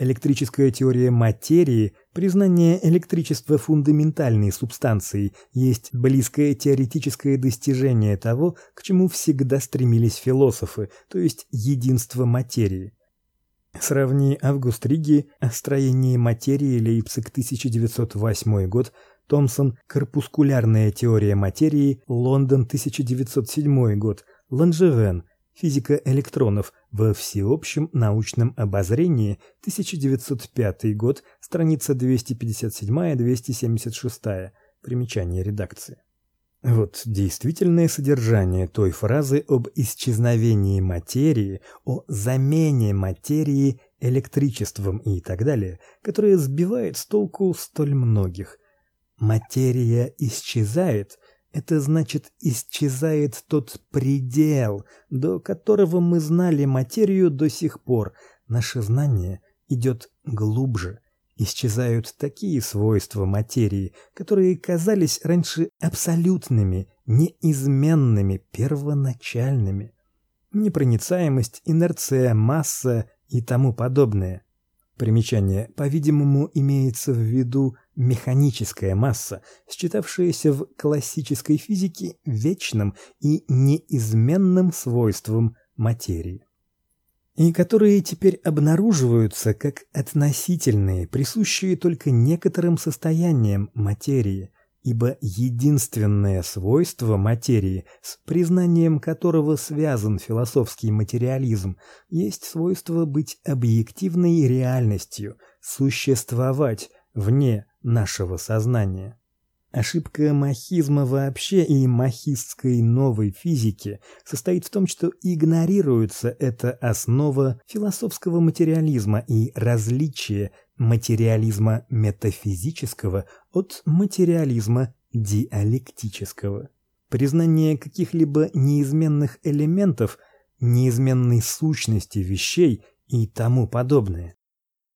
Электрическая теория материи, признание электричества фундаментальной субстанцией, есть близкое теоретическое достижение того, к чему всегда стремились философы, то есть единство материи. Сравни Август Риги о строении материи Лейпциг 1908 год, Томсон Корпускулярная теория материи Лондон 1907 год, Ланжевен Физика электронов во всеобщем научном обозрении, 1905 год, страница 257-276. Примечание редакции. Вот действительное содержание той фразы об исчезновении материи, о замене материи электричеством и так далее, которая сбивает с толку столь многих. Материя исчезает, это значит, исчезает тот предел, до которого мы знали материю до сих пор. Наше знание идет глубже. Исчезают такие свойства материи, которые казались раньше абсолютными, неизменными, первоначальными. Непроницаемость, инерция, масса и тому подобное. Примечание, по-видимому, имеется в виду механическая масса, считавшаяся в классической физике вечным и неизменным свойством материи, и которые теперь обнаруживаются как относительные, присущие только некоторым состояниям материи, ибо единственное свойство материи, с признанием которого связан философский материализм, есть свойство быть объективной реальностью, существовать вне нашего сознания. Ошибка махизма вообще и махистской новой физики состоит в том, что игнорируется эта основа философского материализма и различие материализма метафизического от материализма диалектического. Признание каких-либо неизменных элементов, неизменной сущности вещей и тому подобное.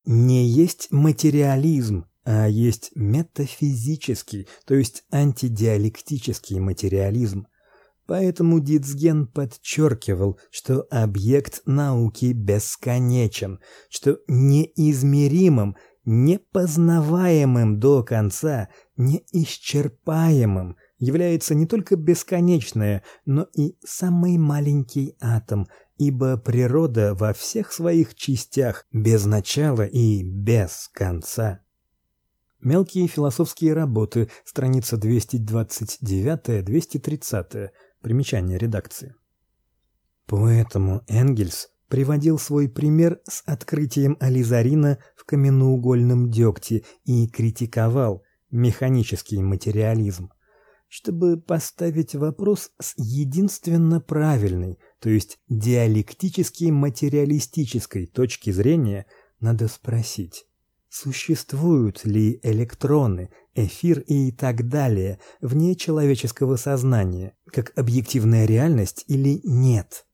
Не есть материализм, а есть метафизический, то есть антидиалектический материализм. Поэтому Дицген подчеркивал, что объект науки бесконечен, что неизмеримым, непознаваемым до конца, неисчерпаемым является не только бесконечное, но и самый маленький атом, ибо природа во всех своих частях без начала и без конца. Мелкие философские работы, страница 229-230, примечание редакции. Поэтому Энгельс приводил свой пример с открытием ализарина в каменноугольном дегте и критиковал механический материализм чтобы поставить вопрос с единственно правильной, то есть диалектически материалистической точки зрения, надо спросить: существуют ли электроны, эфир и так далее вне человеческого сознания, как объективная реальность или нет?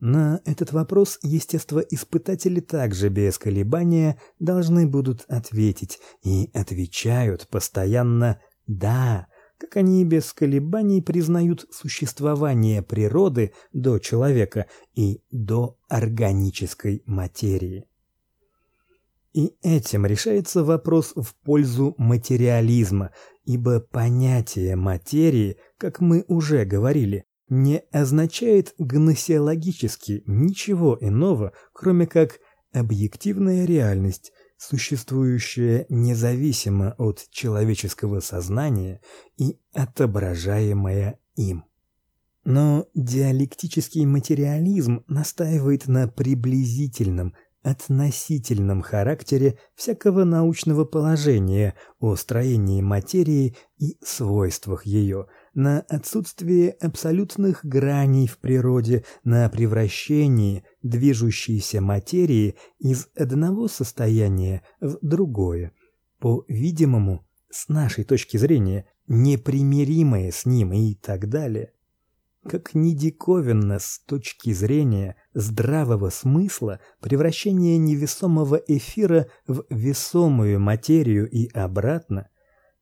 На этот вопрос естествоиспытатели также без колебания должны будут ответить и отвечают постоянно да как они без колебаний признают существование природы до человека и до органической материи. И этим решается вопрос в пользу материализма, ибо понятие материи, как мы уже говорили, не означает гносеологически ничего иного, кроме как объективная реальность, существующее независимо от человеческого сознания и отображаемое им. Но диалектический материализм настаивает на приблизительном, относительном характере всякого научного положения о строении материи и свойствах ее – на отсутствие абсолютных граней в природе, на превращение движущейся материи из одного состояния в другое, по-видимому, с нашей точки зрения, непримиримое с ним и так далее. Как ни диковинно с точки зрения здравого смысла превращение невесомого эфира в весомую материю и обратно,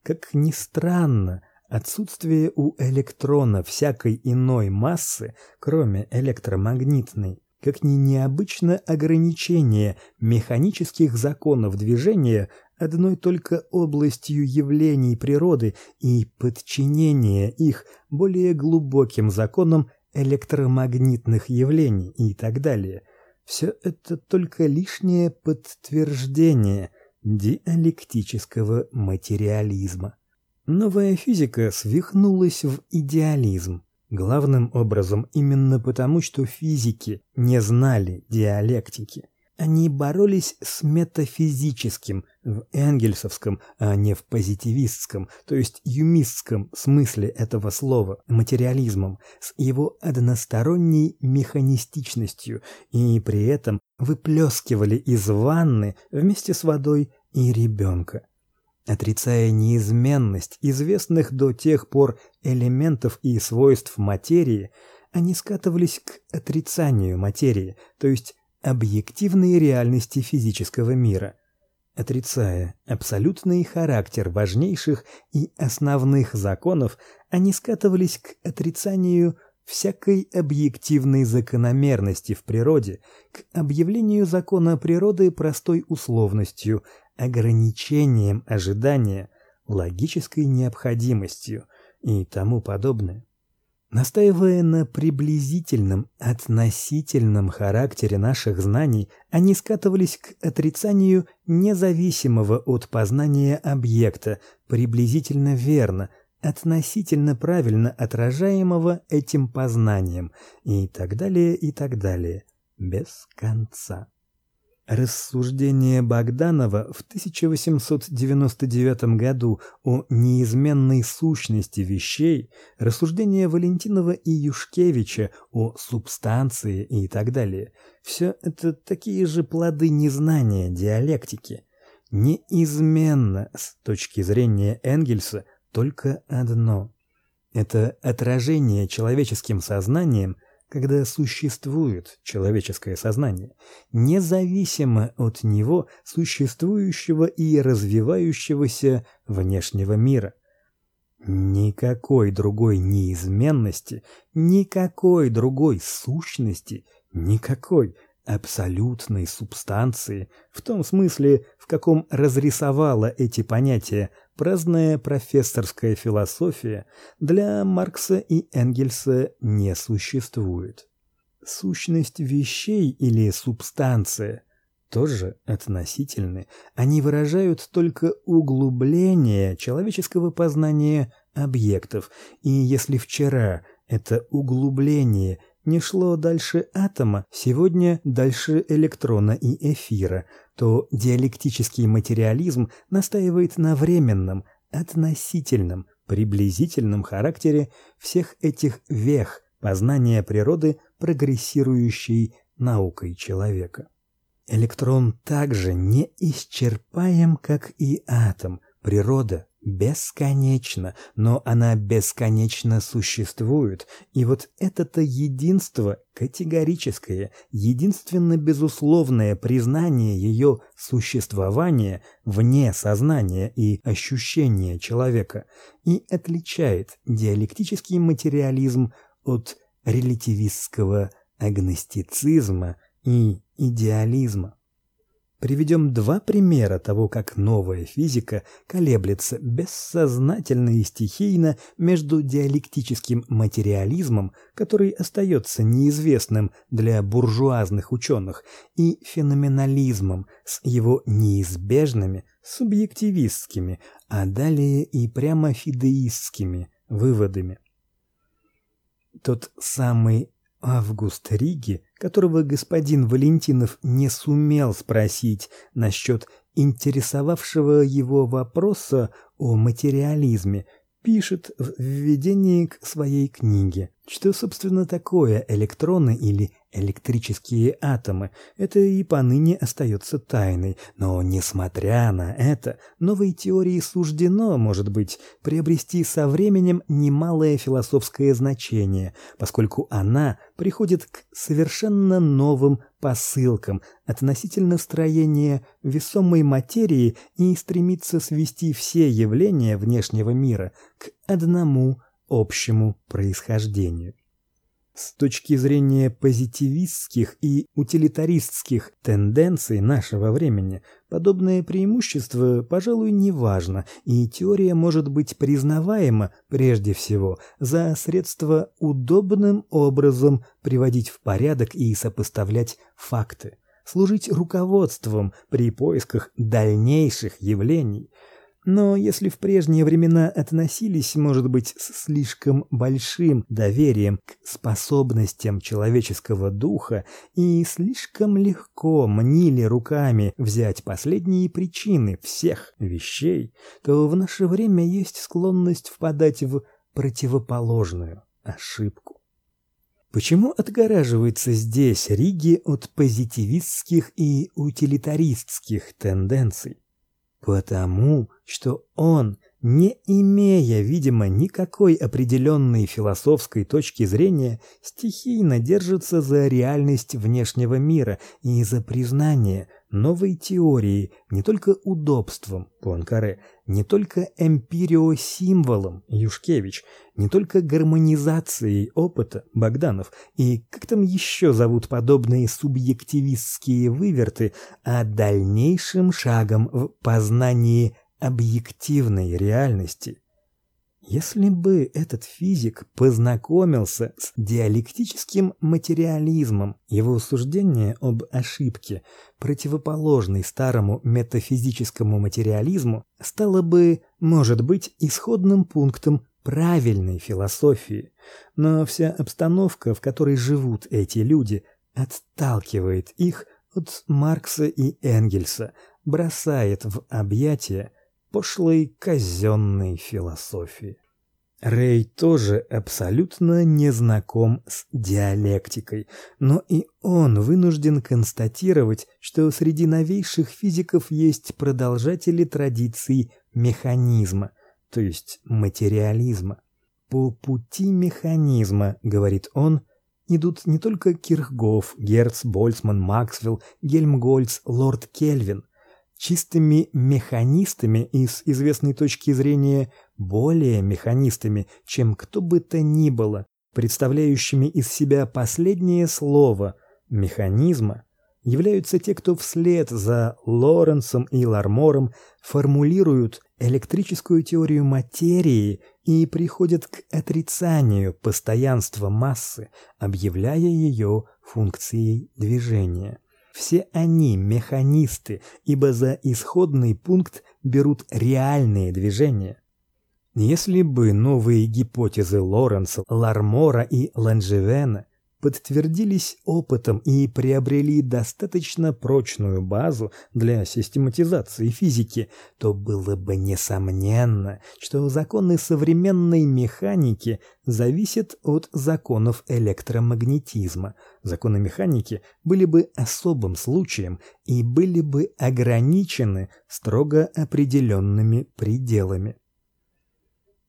как ни странно Отсутствие у электрона всякой иной массы, кроме электромагнитной, как ни необычно ограничение механических законов движения одной только областью явлений природы и подчинение их более глубоким законам электромагнитных явлений и так далее. Все это только лишнее подтверждение диалектического материализма. Новая физика свихнулась в идеализм, главным образом именно потому, что физики не знали диалектики. Они боролись с метафизическим в энгельсовском, а не в позитивистском, то есть юмистском смысле этого слова, материализмом, с его односторонней механистичностью и при этом выплескивали из ванны вместе с водой и ребенка отрицая неизменность известных до тех пор элементов и свойств материи, они скатывались к отрицанию материи, то есть объективной реальности физического мира. Отрицая абсолютный характер важнейших и основных законов, они скатывались к отрицанию всякой объективной закономерности в природе, к объявлению закона природы простой условностью, ограничением ожидания, логической необходимостью и тому подобное. Настаивая на приблизительном, относительном характере наших знаний, они скатывались к отрицанию независимого от познания объекта, приблизительно верно, относительно правильно отражаемого этим познанием, и так далее, и так далее, без конца. Рассуждение Богданова в 1899 году о неизменной сущности вещей, рассуждение Валентинова и Юшкевича о субстанции и так далее. Все это такие же плоды незнания диалектики. Неизменно с точки зрения Энгельса только одно это отражение человеческим сознанием когда существует человеческое сознание, независимо от него существующего и развивающегося внешнего мира. Никакой другой неизменности, никакой другой сущности, никакой абсолютной субстанции, в том смысле, в каком разрисовала эти понятия праздная профессорская философия, для Маркса и Энгельса не существует. Сущность вещей или субстанция тоже относительны. Они выражают только углубление человеческого познания объектов. И если вчера это углубление не шло дальше атома, сегодня дальше электрона и эфира, то диалектический материализм настаивает на временном, относительном, приблизительном характере всех этих вех познания природы прогрессирующей наукой человека. Электрон также не исчерпаем, как и атом. Природа бесконечна, но она бесконечно существует, и вот это-то единство категорическое, единственно безусловное признание ее существования вне сознания и ощущения человека и отличает диалектический материализм от релятивистского агностицизма и идеализма. Приведем два примера того, как новая физика колеблется бессознательно и стихийно между диалектическим материализмом, который остается неизвестным для буржуазных ученых, и феноменализмом с его неизбежными субъективистскими, а далее и прямо фидеистскими выводами. Тот самый Август Риги, которого господин Валентинов не сумел спросить насчет интересовавшего его вопроса о материализме, пишет в введении к своей книге, что собственно такое электроны или электрические атомы. Это и поныне остается тайной, но несмотря на это, новой теории суждено, может быть, приобрести со временем немалое философское значение, поскольку она приходит к совершенно новым посылкам относительно строения весомой материи и стремится свести все явления внешнего мира к одному общему происхождению. С точки зрения позитивистских и утилитаристских тенденций нашего времени, подобное преимущество, пожалуй, не важно, и теория может быть признаваема прежде всего за средство удобным образом приводить в порядок и сопоставлять факты, служить руководством при поисках дальнейших явлений – но если в прежние времена относились, может быть, с слишком большим доверием к способностям человеческого духа и слишком легко мнили руками взять последние причины всех вещей, то в наше время есть склонность впадать в противоположную ошибку. Почему отгораживается здесь Риги от позитивистских и утилитаристских тенденций? Потому что он, не имея, видимо, никакой определенной философской точки зрения, стихийно держится за реальность внешнего мира и за признание новой теории не только удобством Пуанкаре, не только эмпириосимволом Юшкевич, не только гармонизацией опыта Богданов и как там еще зовут подобные субъективистские выверты, а дальнейшим шагом в познании объективной реальности. Если бы этот физик познакомился с диалектическим материализмом, его суждение об ошибке, противоположной старому метафизическому материализму, стало бы, может быть, исходным пунктом правильной философии. Но вся обстановка, в которой живут эти люди, отталкивает их от Маркса и Энгельса, бросает в объятия пошлой казенной философии. Рей тоже абсолютно не знаком с диалектикой, но и он вынужден констатировать, что среди новейших физиков есть продолжатели традиций механизма, то есть материализма. По пути механизма, говорит он, идут не только Кирхгоф, Герц, Больцман, Максвелл, Гельмгольц, лорд Кельвин, чистыми механистами и с известной точки зрения более механистами, чем кто бы то ни было, представляющими из себя последнее слово механизма, являются те, кто вслед за Лоренсом и Лармором формулируют электрическую теорию материи и приходят к отрицанию постоянства массы, объявляя ее функцией движения. Все они механисты, ибо за исходный пункт берут реальные движения. Если бы новые гипотезы Лоренса, Лармора и Ланжевена подтвердились опытом и приобрели достаточно прочную базу для систематизации физики, то было бы несомненно, что законы современной механики зависят от законов электромагнетизма. Законы механики были бы особым случаем и были бы ограничены строго определенными пределами.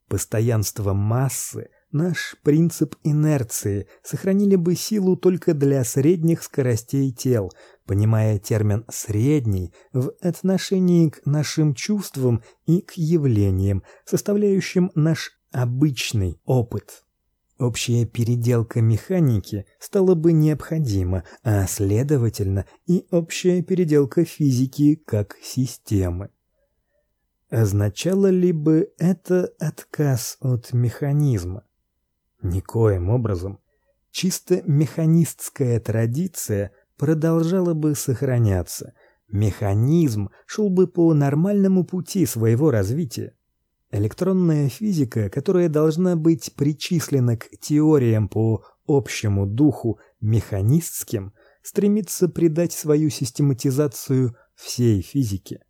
Постоянство массы наш принцип инерции сохранили бы силу только для средних скоростей тел, понимая термин средний в отношении к нашим чувствам и к явлениям, составляющим наш обычный опыт. Общая переделка механики стала бы необходима, а следовательно и общая переделка физики как системы. Означало ли бы это отказ от механизма? Никоим образом. Чисто механистская традиция продолжала бы сохраняться. Механизм шел бы по нормальному пути своего развития. Электронная физика, которая должна быть причислена к теориям по общему духу механистским, стремится придать свою систематизацию всей физике.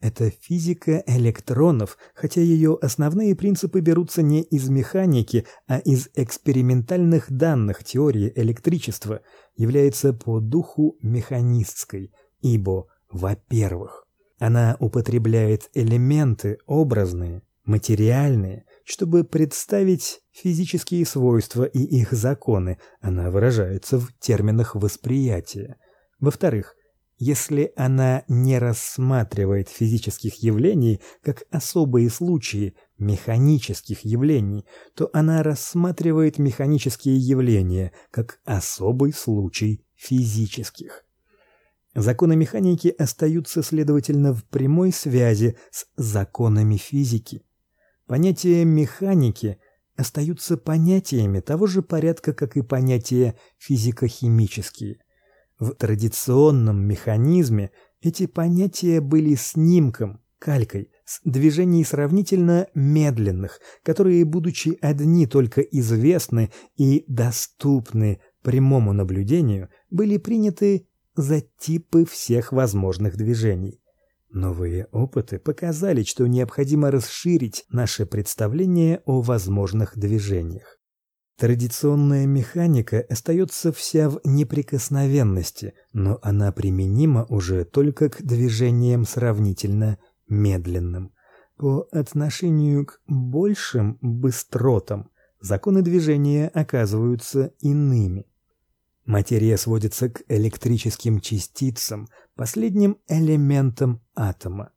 Это физика электронов, хотя ее основные принципы берутся не из механики, а из экспериментальных данных теории электричества, является по духу механистской, ибо, во-первых, она употребляет элементы образные, материальные, чтобы представить физические свойства и их законы. Она выражается в терминах восприятия. Во-вторых, если она не рассматривает физических явлений как особые случаи механических явлений, то она рассматривает механические явления как особый случай физических. Законы механики остаются следовательно в прямой связи с законами физики. Понятия механики остаются понятиями того же порядка, как и понятия физико-химические. В традиционном механизме эти понятия были снимком, калькой с движений сравнительно медленных, которые, будучи одни только известны и доступны прямому наблюдению, были приняты за типы всех возможных движений. Новые опыты показали, что необходимо расширить наше представление о возможных движениях. Традиционная механика остается вся в неприкосновенности, но она применима уже только к движениям сравнительно медленным. По отношению к большим быстротам законы движения оказываются иными. Материя сводится к электрическим частицам, последним элементам атома.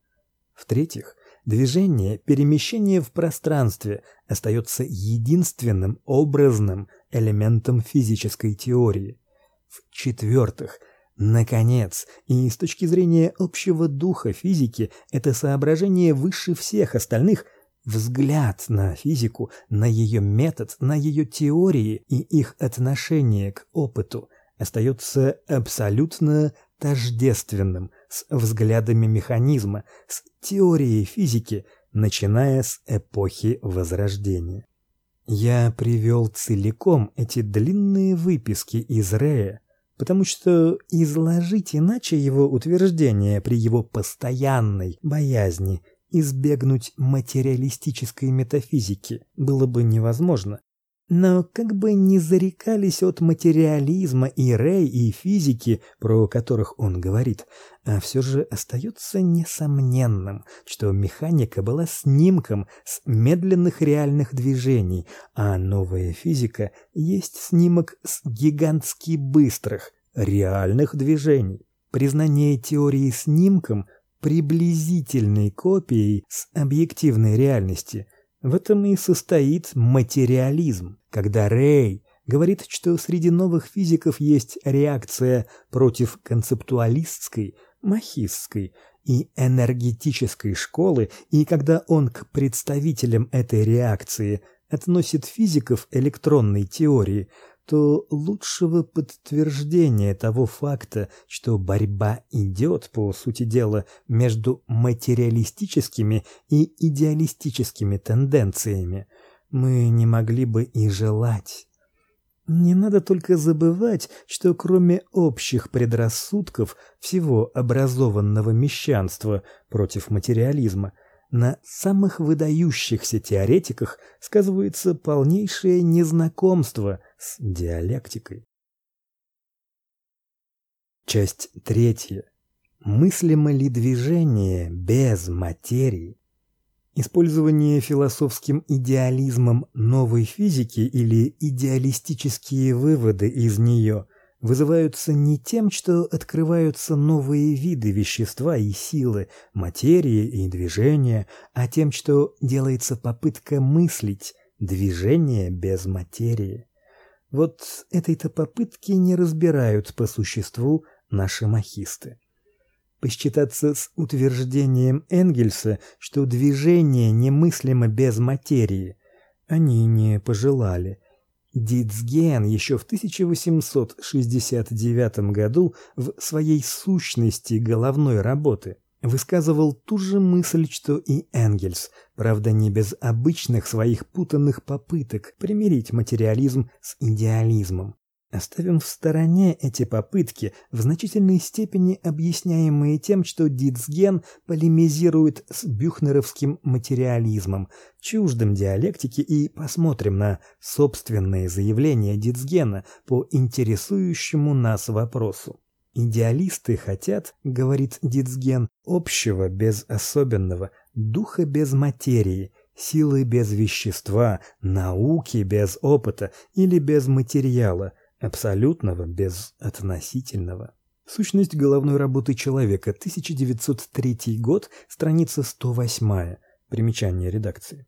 В-третьих, Движение, перемещение в пространстве остается единственным образным элементом физической теории. В-четвертых, наконец, и с точки зрения общего духа физики, это соображение выше всех остальных – взгляд на физику, на ее метод, на ее теории и их отношение к опыту остается абсолютно тождественным с взглядами механизма, с теорией физики, начиная с эпохи Возрождения. Я привел целиком эти длинные выписки из Рея, потому что изложить иначе его утверждение при его постоянной боязни избегнуть материалистической метафизики было бы невозможно. Но как бы ни зарекались от материализма и Рэй, и физики, про которых он говорит, а все же остается несомненным, что механика была снимком с медленных реальных движений, а новая физика есть снимок с гигантски быстрых реальных движений. Признание теории снимком приблизительной копией с объективной реальности – в этом и состоит материализм, когда Рэй говорит, что среди новых физиков есть реакция против концептуалистской, махистской и энергетической школы, и когда он к представителям этой реакции относит физиков электронной теории, то лучшего подтверждения того факта, что борьба идет по сути дела между материалистическими и идеалистическими тенденциями, мы не могли бы и желать. Не надо только забывать, что кроме общих предрассудков всего образованного мещанства против материализма – на самых выдающихся теоретиках сказывается полнейшее незнакомство с диалектикой. Часть третья. Мыслимо ли движение без материи? Использование философским идеализмом новой физики или идеалистические выводы из нее – вызываются не тем, что открываются новые виды вещества и силы, материи и движения, а тем, что делается попытка мыслить движение без материи. Вот этой-то попытки не разбирают по существу наши махисты. Посчитаться с утверждением Энгельса, что движение немыслимо без материи, они не пожелали – Дитцген еще в 1869 году в своей сущности головной работы высказывал ту же мысль, что и Энгельс, правда, не без обычных своих путанных попыток примирить материализм с идеализмом. Оставим в стороне эти попытки, в значительной степени объясняемые тем, что Дитцген полемизирует с бюхнеровским материализмом, чуждым диалектике, и посмотрим на собственные заявления Дитцгена по интересующему нас вопросу. Идеалисты хотят, говорит Дитцген, общего без особенного, духа без материи, силы без вещества, науки без опыта или без материала, абсолютного без относительного. Сущность головной работы человека, 1903 год, страница 108. Примечание редакции.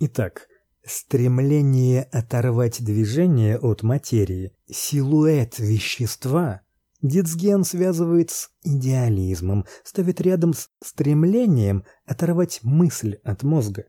Итак, стремление оторвать движение от материи, силуэт вещества Дитцген связывает с идеализмом, ставит рядом с стремлением оторвать мысль от мозга.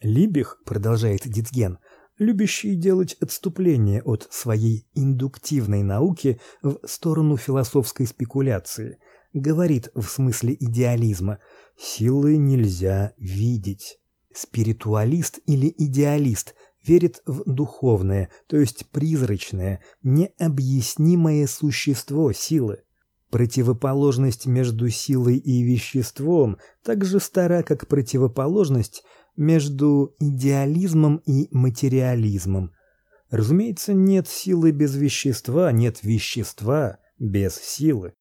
Либих, продолжает Дитцген, любящий делать отступление от своей индуктивной науки в сторону философской спекуляции, говорит в смысле идеализма: силы нельзя видеть. Спиритуалист или идеалист верит в духовное, то есть призрачное, необъяснимое существо силы. Противоположность между силой и веществом так же стара, как противоположность между идеализмом и материализмом. Разумеется, нет силы без вещества, нет вещества без силы.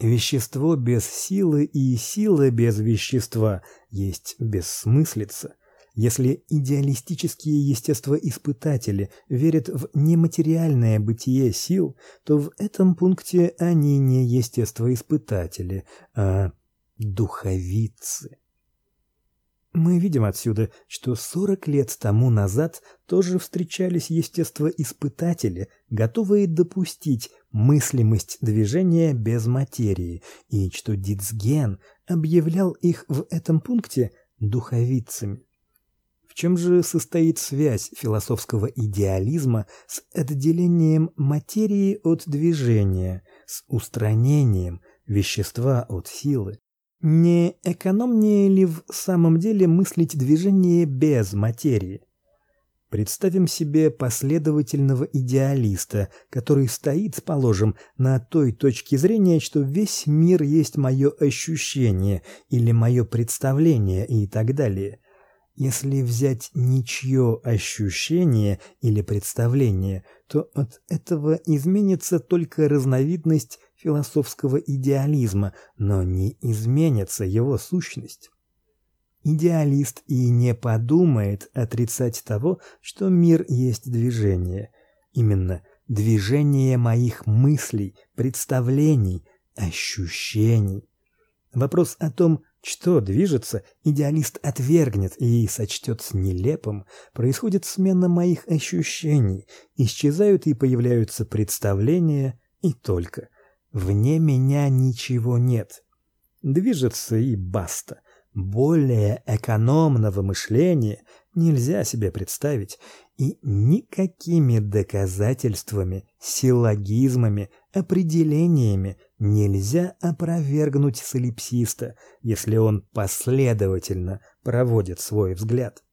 Вещество без силы и сила без вещества есть бессмыслица. Если идеалистические естествоиспытатели верят в нематериальное бытие сил, то в этом пункте они не естествоиспытатели, а духовицы. Мы видим отсюда, что 40 лет тому назад тоже встречались естествоиспытатели, готовые допустить мыслимость движения без материи, и что Дитцген объявлял их в этом пункте духовицами. Чем же состоит связь философского идеализма с отделением материи от движения, с устранением вещества от силы? Не экономнее ли в самом деле мыслить движение без материи? Представим себе последовательного идеалиста, который стоит, положим, на той точке зрения, что весь мир есть мое ощущение или мое представление и так далее. Если взять ничье ощущение или представление, то от этого изменится только разновидность философского идеализма, но не изменится его сущность. Идеалист и не подумает отрицать того, что мир есть движение. Именно движение моих мыслей, представлений, ощущений. Вопрос о том, что движется, идеалист отвергнет и сочтет нелепым. Происходит смена моих ощущений, исчезают и появляются представления, и только. Вне меня ничего нет. Движется и баста. Более экономного мышления нельзя себе представить, и никакими доказательствами, силлогизмами, определениями нельзя опровергнуть солипсиста, если он последовательно проводит свой взгляд.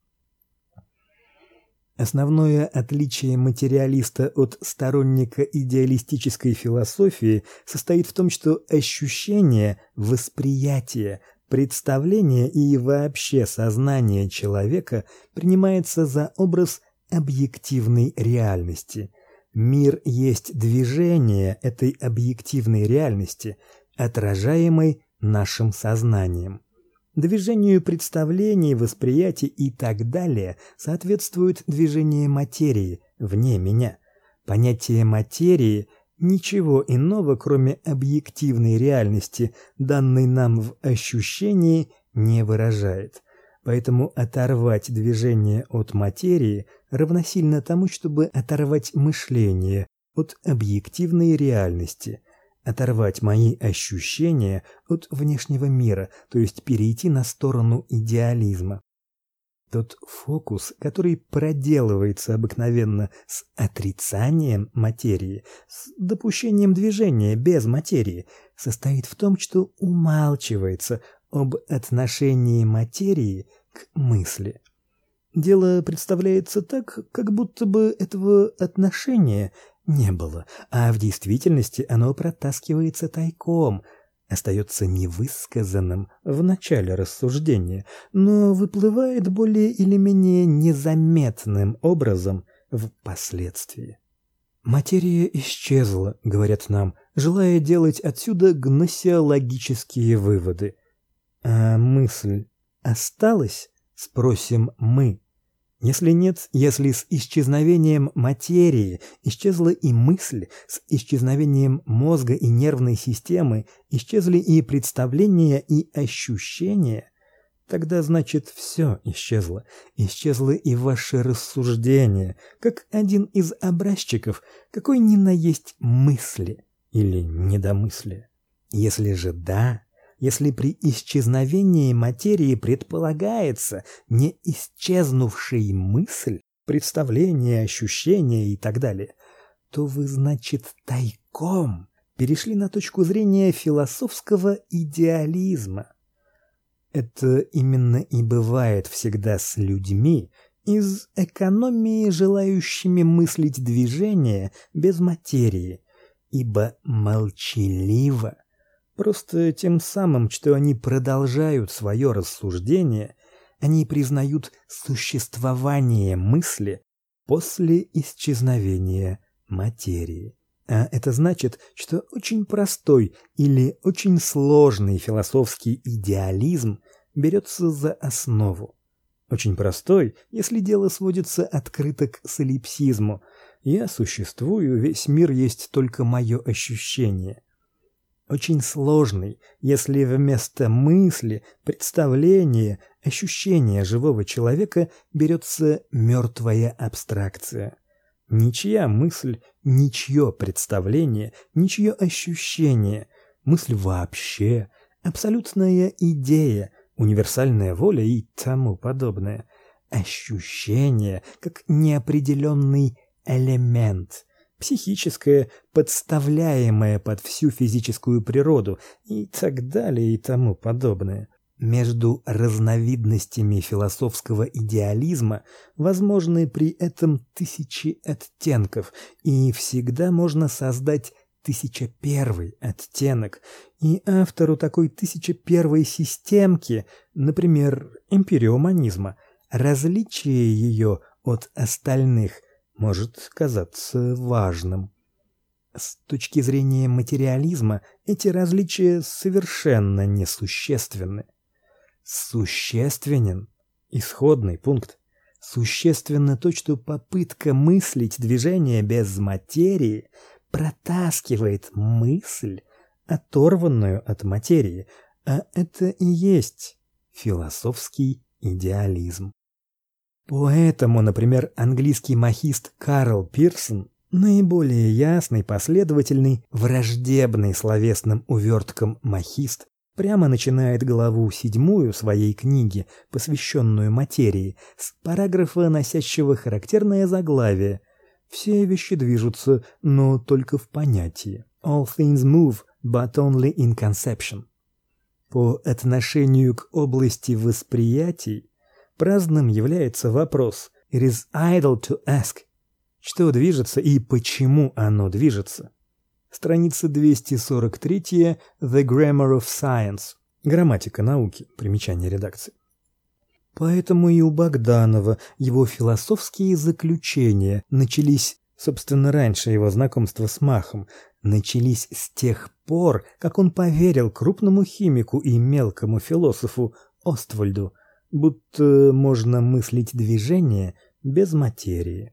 Основное отличие материалиста от сторонника идеалистической философии состоит в том, что ощущение, восприятие, представление и вообще сознание человека принимается за образ объективной реальности. Мир есть движение этой объективной реальности, отражаемой нашим сознанием. Движению представлений, восприятий и так далее соответствует движение материи вне меня. Понятие материи ничего иного, кроме объективной реальности, данной нам в ощущении, не выражает. Поэтому оторвать движение от материи равносильно тому, чтобы оторвать мышление от объективной реальности, оторвать мои ощущения от внешнего мира, то есть перейти на сторону идеализма. Тот фокус, который проделывается обыкновенно с отрицанием материи, с допущением движения без материи, состоит в том, что умалчивается об отношении материи к мысли. Дело представляется так, как будто бы этого отношения не было, а в действительности оно протаскивается тайком, остается невысказанным в начале рассуждения, но выплывает более или менее незаметным образом впоследствии. Материя исчезла, говорят нам, желая делать отсюда гносеологические выводы. А мысль осталась, спросим мы. Если нет, если с исчезновением материи исчезла и мысль, с исчезновением мозга и нервной системы исчезли и представления, и ощущения, тогда значит все исчезло. Исчезло и ваше рассуждение, как один из образчиков, какой ни на есть мысли или недомыслия. Если же да, если при исчезновении материи предполагается не исчезнувшая мысль, представление, ощущение и так далее, то вы, значит, тайком перешли на точку зрения философского идеализма. Это именно и бывает всегда с людьми из экономии, желающими мыслить движение без материи, ибо молчаливо Просто тем самым, что они продолжают свое рассуждение, они признают существование мысли после исчезновения материи. А это значит, что очень простой или очень сложный философский идеализм берется за основу. Очень простой, если дело сводится открыто к солипсизму. Я существую, весь мир есть только мое ощущение очень сложный, если вместо мысли, представления, ощущения живого человека берется мертвая абстракция. Ничья мысль, ничье представление, ничье ощущение, мысль вообще, абсолютная идея, универсальная воля и тому подобное. Ощущение как неопределенный элемент, психическое, подставляемое под всю физическую природу и так далее и тому подобное. Между разновидностями философского идеализма возможны при этом тысячи оттенков, и всегда можно создать тысяча первый оттенок. И автору такой тысяча первой системки, например, эмпириоманизма, различие ее от остальных может казаться важным. С точки зрения материализма эти различия совершенно несущественны. Существенен исходный пункт. Существенно то, что попытка мыслить движение без материи протаскивает мысль, оторванную от материи, а это и есть философский идеализм. Поэтому, например, английский махист Карл Пирсон наиболее ясный, последовательный, враждебный словесным уверткам махист прямо начинает главу седьмую своей книги, посвященную материи, с параграфа, носящего характерное заглавие «Все вещи движутся, но только в понятии». All things move, but only in conception. По отношению к области восприятий праздным является вопрос «It is idle to ask» что движется и почему оно движется. Страница 243 The Grammar of Science. Грамматика науки. Примечание редакции. Поэтому и у Богданова его философские заключения начались, собственно, раньше его знакомства с Махом, начались с тех пор, как он поверил крупному химику и мелкому философу Оствальду, будто можно мыслить движение без материи.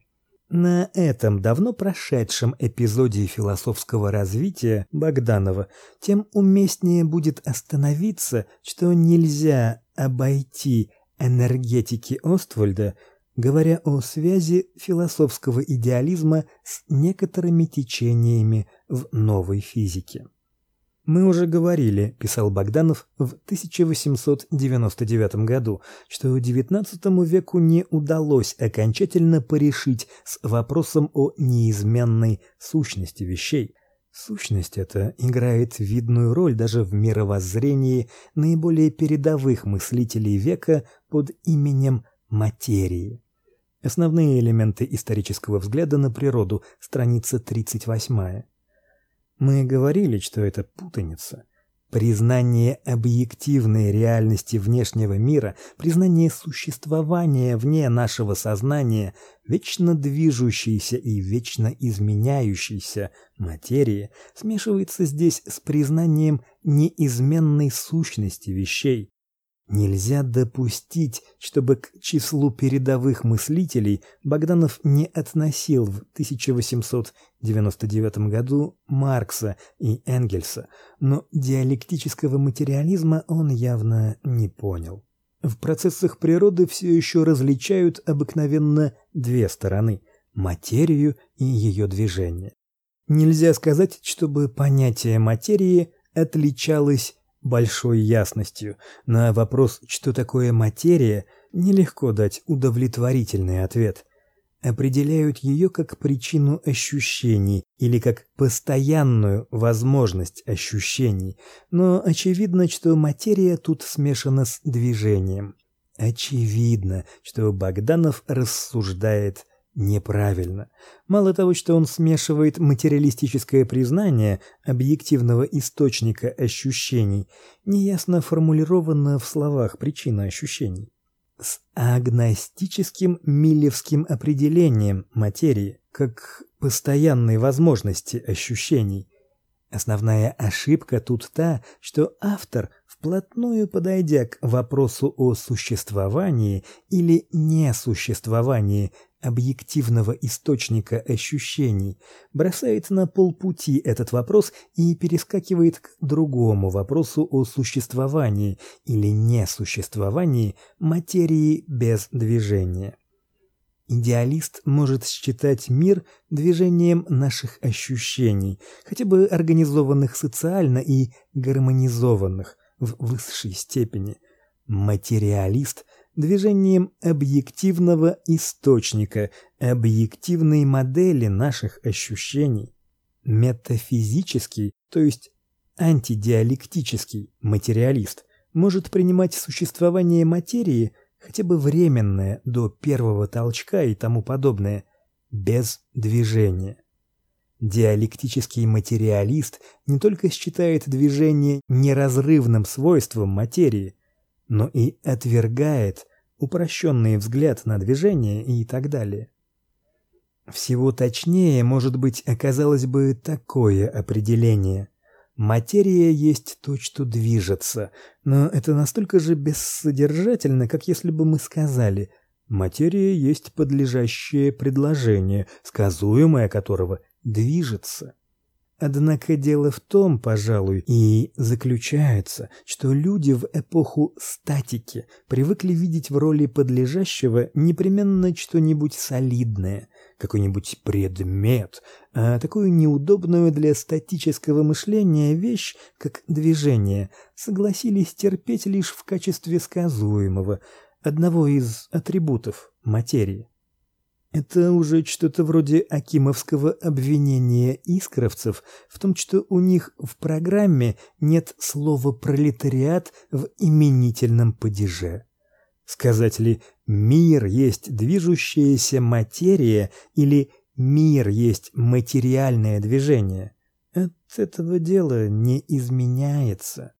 На этом давно прошедшем эпизоде философского развития Богданова тем уместнее будет остановиться, что нельзя обойти энергетики Оствальда, говоря о связи философского идеализма с некоторыми течениями в новой физике. Мы уже говорили, писал Богданов в 1899 году, что XIX веку не удалось окончательно порешить с вопросом о неизменной сущности вещей. Сущность эта играет видную роль даже в мировоззрении наиболее передовых мыслителей века под именем материи. Основные элементы исторического взгляда на природу, страница 38. Мы говорили, что это путаница. Признание объективной реальности внешнего мира, признание существования вне нашего сознания вечно движущейся и вечно изменяющейся материи смешивается здесь с признанием неизменной сущности вещей. Нельзя допустить, чтобы к числу передовых мыслителей Богданов не относил в 1899 году Маркса и Энгельса, но диалектического материализма он явно не понял. В процессах природы все еще различают обыкновенно две стороны материю и ее движение. Нельзя сказать, чтобы понятие материи отличалось большой ясностью. На вопрос, что такое материя, нелегко дать удовлетворительный ответ. Определяют ее как причину ощущений или как постоянную возможность ощущений, но очевидно, что материя тут смешана с движением. Очевидно, что Богданов рассуждает неправильно. Мало того, что он смешивает материалистическое признание объективного источника ощущений, неясно формулировано в словах причина ощущений, с агностическим миллевским определением материи как постоянной возможности ощущений. Основная ошибка тут та, что автор, вплотную подойдя к вопросу о существовании или несуществовании объективного источника ощущений, бросает на полпути этот вопрос и перескакивает к другому вопросу о существовании или несуществовании материи без движения. Идеалист может считать мир движением наших ощущений, хотя бы организованных социально и гармонизованных в высшей степени. Материалист движением объективного источника, объективной модели наших ощущений. Метафизический, то есть антидиалектический материалист может принимать существование материи хотя бы временное до первого толчка и тому подобное без движения. Диалектический материалист не только считает движение неразрывным свойством материи, но и отвергает упрощенный взгляд на движение и так далее. Всего точнее, может быть, оказалось бы такое определение. Материя есть то, что движется, но это настолько же бессодержательно, как если бы мы сказали: материя есть подлежащее предложение, сказуемое которого движется. Однако дело в том, пожалуй, и заключается, что люди в эпоху статики привыкли видеть в роли подлежащего непременно что-нибудь солидное, какой-нибудь предмет, а такую неудобную для статического мышления вещь, как движение, согласились терпеть лишь в качестве сказуемого, одного из атрибутов материи. Это уже что-то вроде акимовского обвинения искровцев в том, что у них в программе нет слова пролетариат в именительном падеже. Сказать ли мир есть движущаяся материя или мир есть материальное движение? От этого дела не изменяется.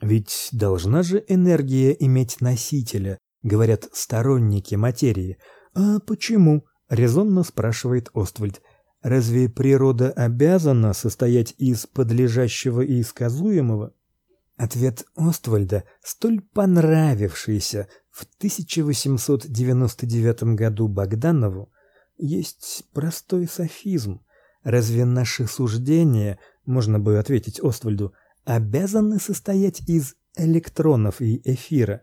Ведь должна же энергия иметь носителя, говорят сторонники материи. А почему? резонно спрашивает Оствальд. Разве природа обязана состоять из подлежащего и сказуемого? Ответ Оствальда, столь понравившийся в 1899 году Богданову, есть простой софизм. Разве наши суждения, можно бы ответить Оствальду, обязаны состоять из электронов и эфира?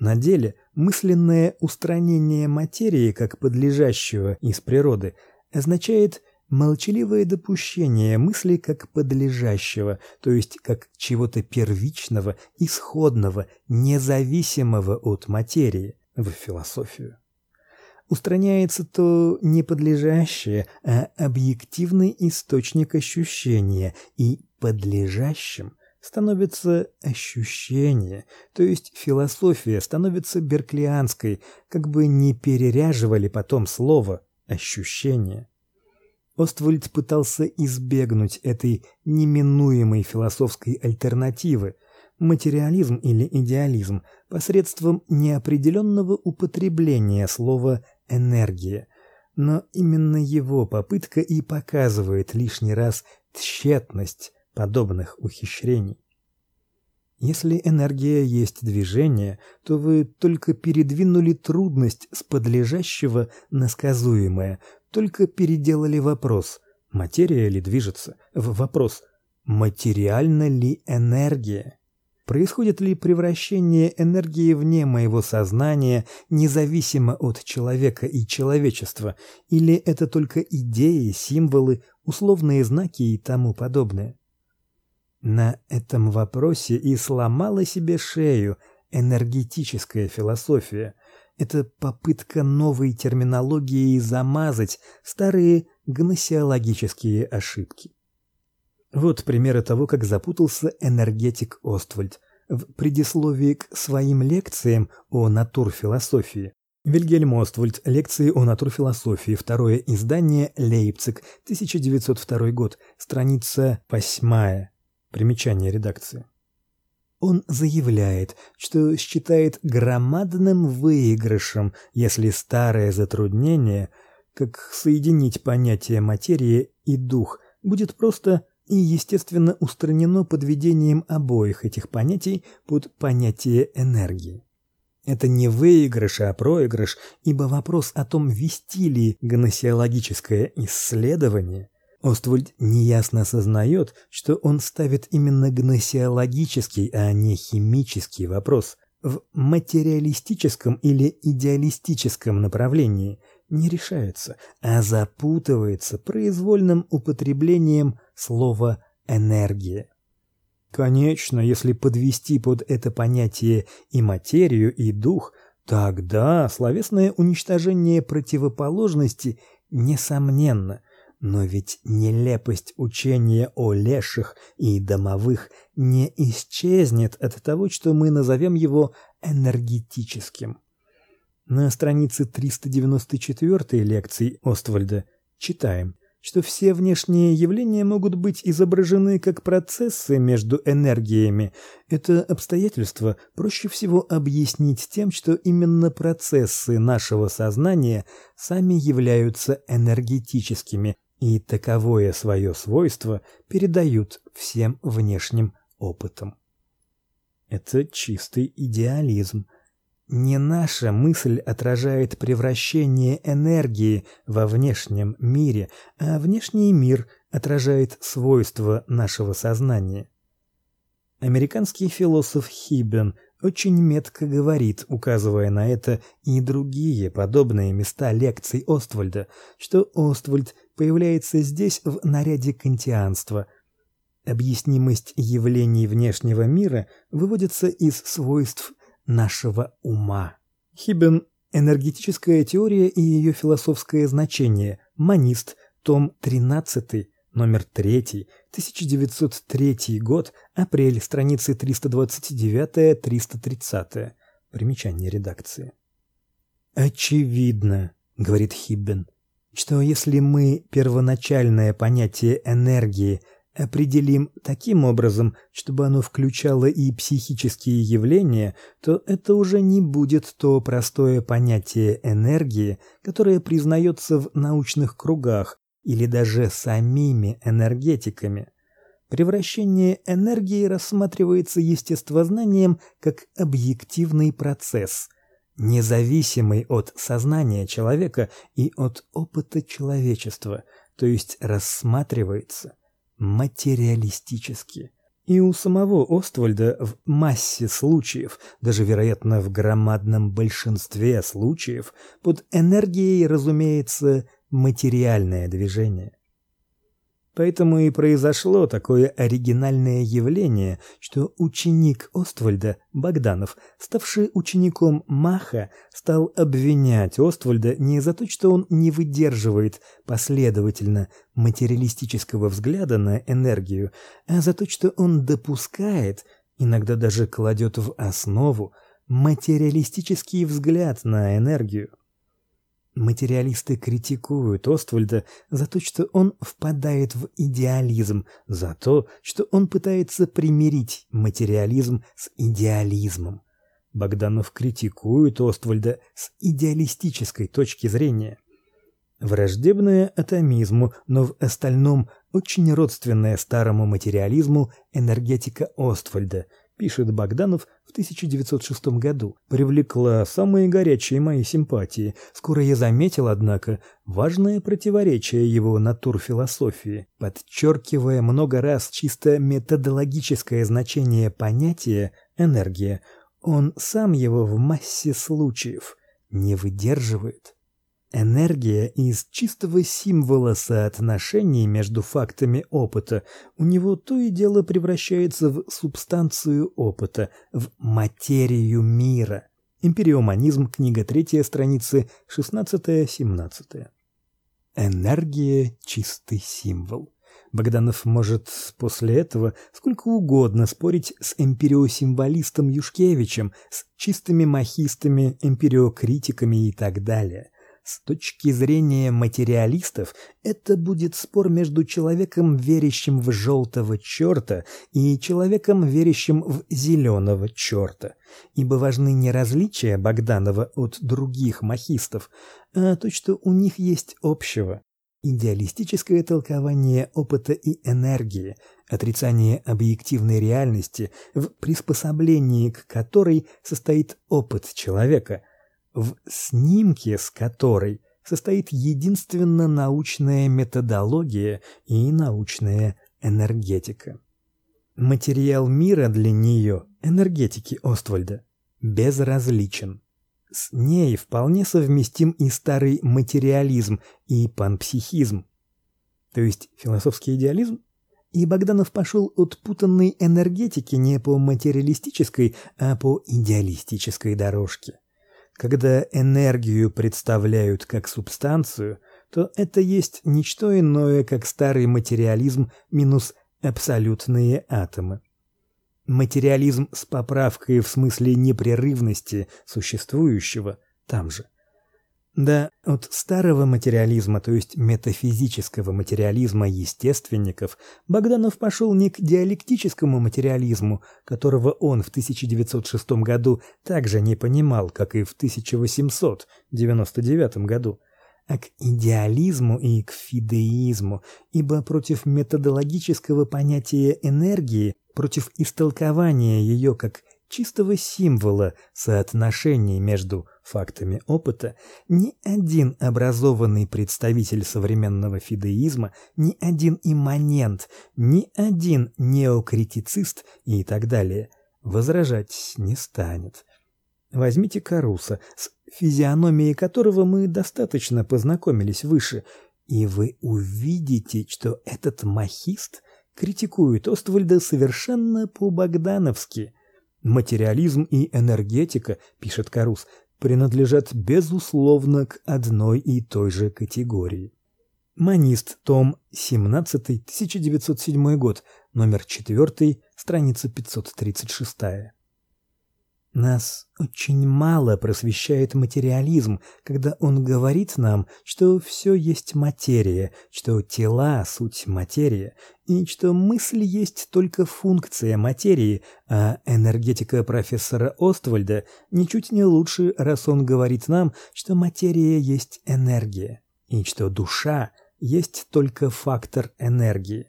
На деле мысленное устранение материи как подлежащего из природы означает молчаливое допущение мысли как подлежащего, то есть как чего-то первичного, исходного, независимого от материи в философию. Устраняется то не подлежащее, а объективный источник ощущения, и подлежащим становится ощущение, то есть философия становится берклианской, как бы не переряживали потом слово ощущение. Оствальд пытался избегнуть этой неминуемой философской альтернативы материализм или идеализм посредством неопределенного употребления слова энергия. Но именно его попытка и показывает лишний раз тщетность подобных ухищрений. Если энергия есть движение, то вы только передвинули трудность с подлежащего на сказуемое, только переделали вопрос: материя ли движется, в вопрос: материальна ли энергия? Происходит ли превращение энергии вне моего сознания, независимо от человека и человечества, или это только идеи, символы, условные знаки и тому подобное? На этом вопросе и сломала себе шею энергетическая философия. Это попытка новой терминологией замазать старые гносеологические ошибки. Вот примеры того, как запутался энергетик Оствальд. В предисловии к своим лекциям о натурфилософии Вильгельм Оствальд. Лекции о натурфилософии. Второе издание. Лейпциг. 1902 год. Страница 8. Примечание редакции. Он заявляет, что считает громадным выигрышем, если старое затруднение, как соединить понятия материя и дух, будет просто и естественно устранено подведением обоих этих понятий под понятие энергии. Это не выигрыш, а проигрыш, ибо вопрос о том, вести ли гносеологическое исследование Оствальд неясно осознает, что он ставит именно гносеологический, а не химический вопрос в материалистическом или идеалистическом направлении не решается, а запутывается произвольным употреблением слова энергия. Конечно, если подвести под это понятие и материю, и дух, тогда словесное уничтожение противоположности несомненно – но ведь нелепость учения о леших и домовых не исчезнет от того, что мы назовем его энергетическим. На странице 394 лекции Оствальда читаем: что все внешние явления могут быть изображены как процессы между энергиями. Это обстоятельство проще всего объяснить тем, что именно процессы нашего сознания сами являются энергетическими и таковое свое свойство передают всем внешним опытам. Это чистый идеализм. Не наша мысль отражает превращение энергии во внешнем мире, а внешний мир отражает свойства нашего сознания. Американский философ Хиббен очень метко говорит, указывая на это и другие подобные места лекций Оствальда, что Оствальд появляется здесь в наряде кантианства – Объяснимость явлений внешнего мира выводится из свойств нашего ума. Хиббен Энергетическая теория и ее философское значение. Манист, том 13, номер 3, 1903 год, апрель, страницы 329-330. Примечание редакции. Очевидно, говорит Хиббен, что если мы первоначальное понятие энергии определим таким образом, чтобы оно включало и психические явления, то это уже не будет то простое понятие энергии, которое признается в научных кругах или даже самими энергетиками. Превращение энергии рассматривается естествознанием как объективный процесс, независимый от сознания человека и от опыта человечества, то есть рассматривается материалистически. И у самого Оствальда в массе случаев, даже, вероятно, в громадном большинстве случаев, под энергией, разумеется, материальное движение. Поэтому и произошло такое оригинальное явление, что ученик Оствальда, Богданов, ставший учеником Маха, стал обвинять Оствальда не за то, что он не выдерживает последовательно материалистического взгляда на энергию, а за то, что он допускает, иногда даже кладет в основу материалистический взгляд на энергию. Материалисты критикуют Оствальда за то, что он впадает в идеализм, за то, что он пытается примирить материализм с идеализмом. Богданов критикует Оствальда с идеалистической точки зрения. Враждебная атомизму, но в остальном очень родственная старому материализму энергетика Оствальда – пишет Богданов в 1906 году, привлекла самые горячие мои симпатии. Скоро я заметил, однако, важное противоречие его натурфилософии, подчеркивая много раз чисто методологическое значение понятия энергия. Он сам его в массе случаев не выдерживает. Энергия из чистого символа соотношений между фактами опыта у него то и дело превращается в субстанцию опыта, в материю мира. Империоманизм, книга 3, страницы 16-17. Энергия чистый символ. Богданов может после этого сколько угодно спорить с эмпириосимволистом Юшкевичем, с чистыми махистами, эмпириокритиками и так далее. С точки зрения материалистов, это будет спор между человеком, верящим в желтого черта, и человеком, верящим в зеленого черта. Ибо важны не различия Богданова от других махистов, а то, что у них есть общего. Идеалистическое толкование опыта и энергии, отрицание объективной реальности, в приспособлении к которой состоит опыт человека – в снимке с которой состоит единственно научная методология и научная энергетика. Материал мира для нее, энергетики Оствальда, безразличен. С ней вполне совместим и старый материализм, и панпсихизм, то есть философский идеализм. И Богданов пошел от путанной энергетики не по материалистической, а по идеалистической дорожке. Когда энергию представляют как субстанцию, то это есть ничто иное, как старый материализм минус абсолютные атомы. Материализм с поправкой в смысле непрерывности существующего там же. Да, от старого материализма, то есть метафизического материализма естественников, Богданов пошел не к диалектическому материализму, которого он в 1906 году также не понимал, как и в 1899 году, а к идеализму и к фидеизму, ибо против методологического понятия энергии, против истолкования ее как чистого символа соотношений между фактами опыта, ни один образованный представитель современного фидеизма, ни один имманент, ни один неокритицист и так далее возражать не станет. Возьмите Каруса, с физиономией которого мы достаточно познакомились выше, и вы увидите, что этот махист критикует Оствальда совершенно по-богдановски – Материализм и энергетика, пишет Карус, принадлежат безусловно к одной и той же категории. Манист, том 17, 1907 год, номер 4, страница 536. Нас очень мало просвещает материализм, когда он говорит нам, что все есть материя, что тела суть материя, и что мысль есть только функция материи, а энергетика профессора Оствальда ничуть не лучше, раз он говорит нам, что материя есть энергия, и что душа есть только фактор энергии.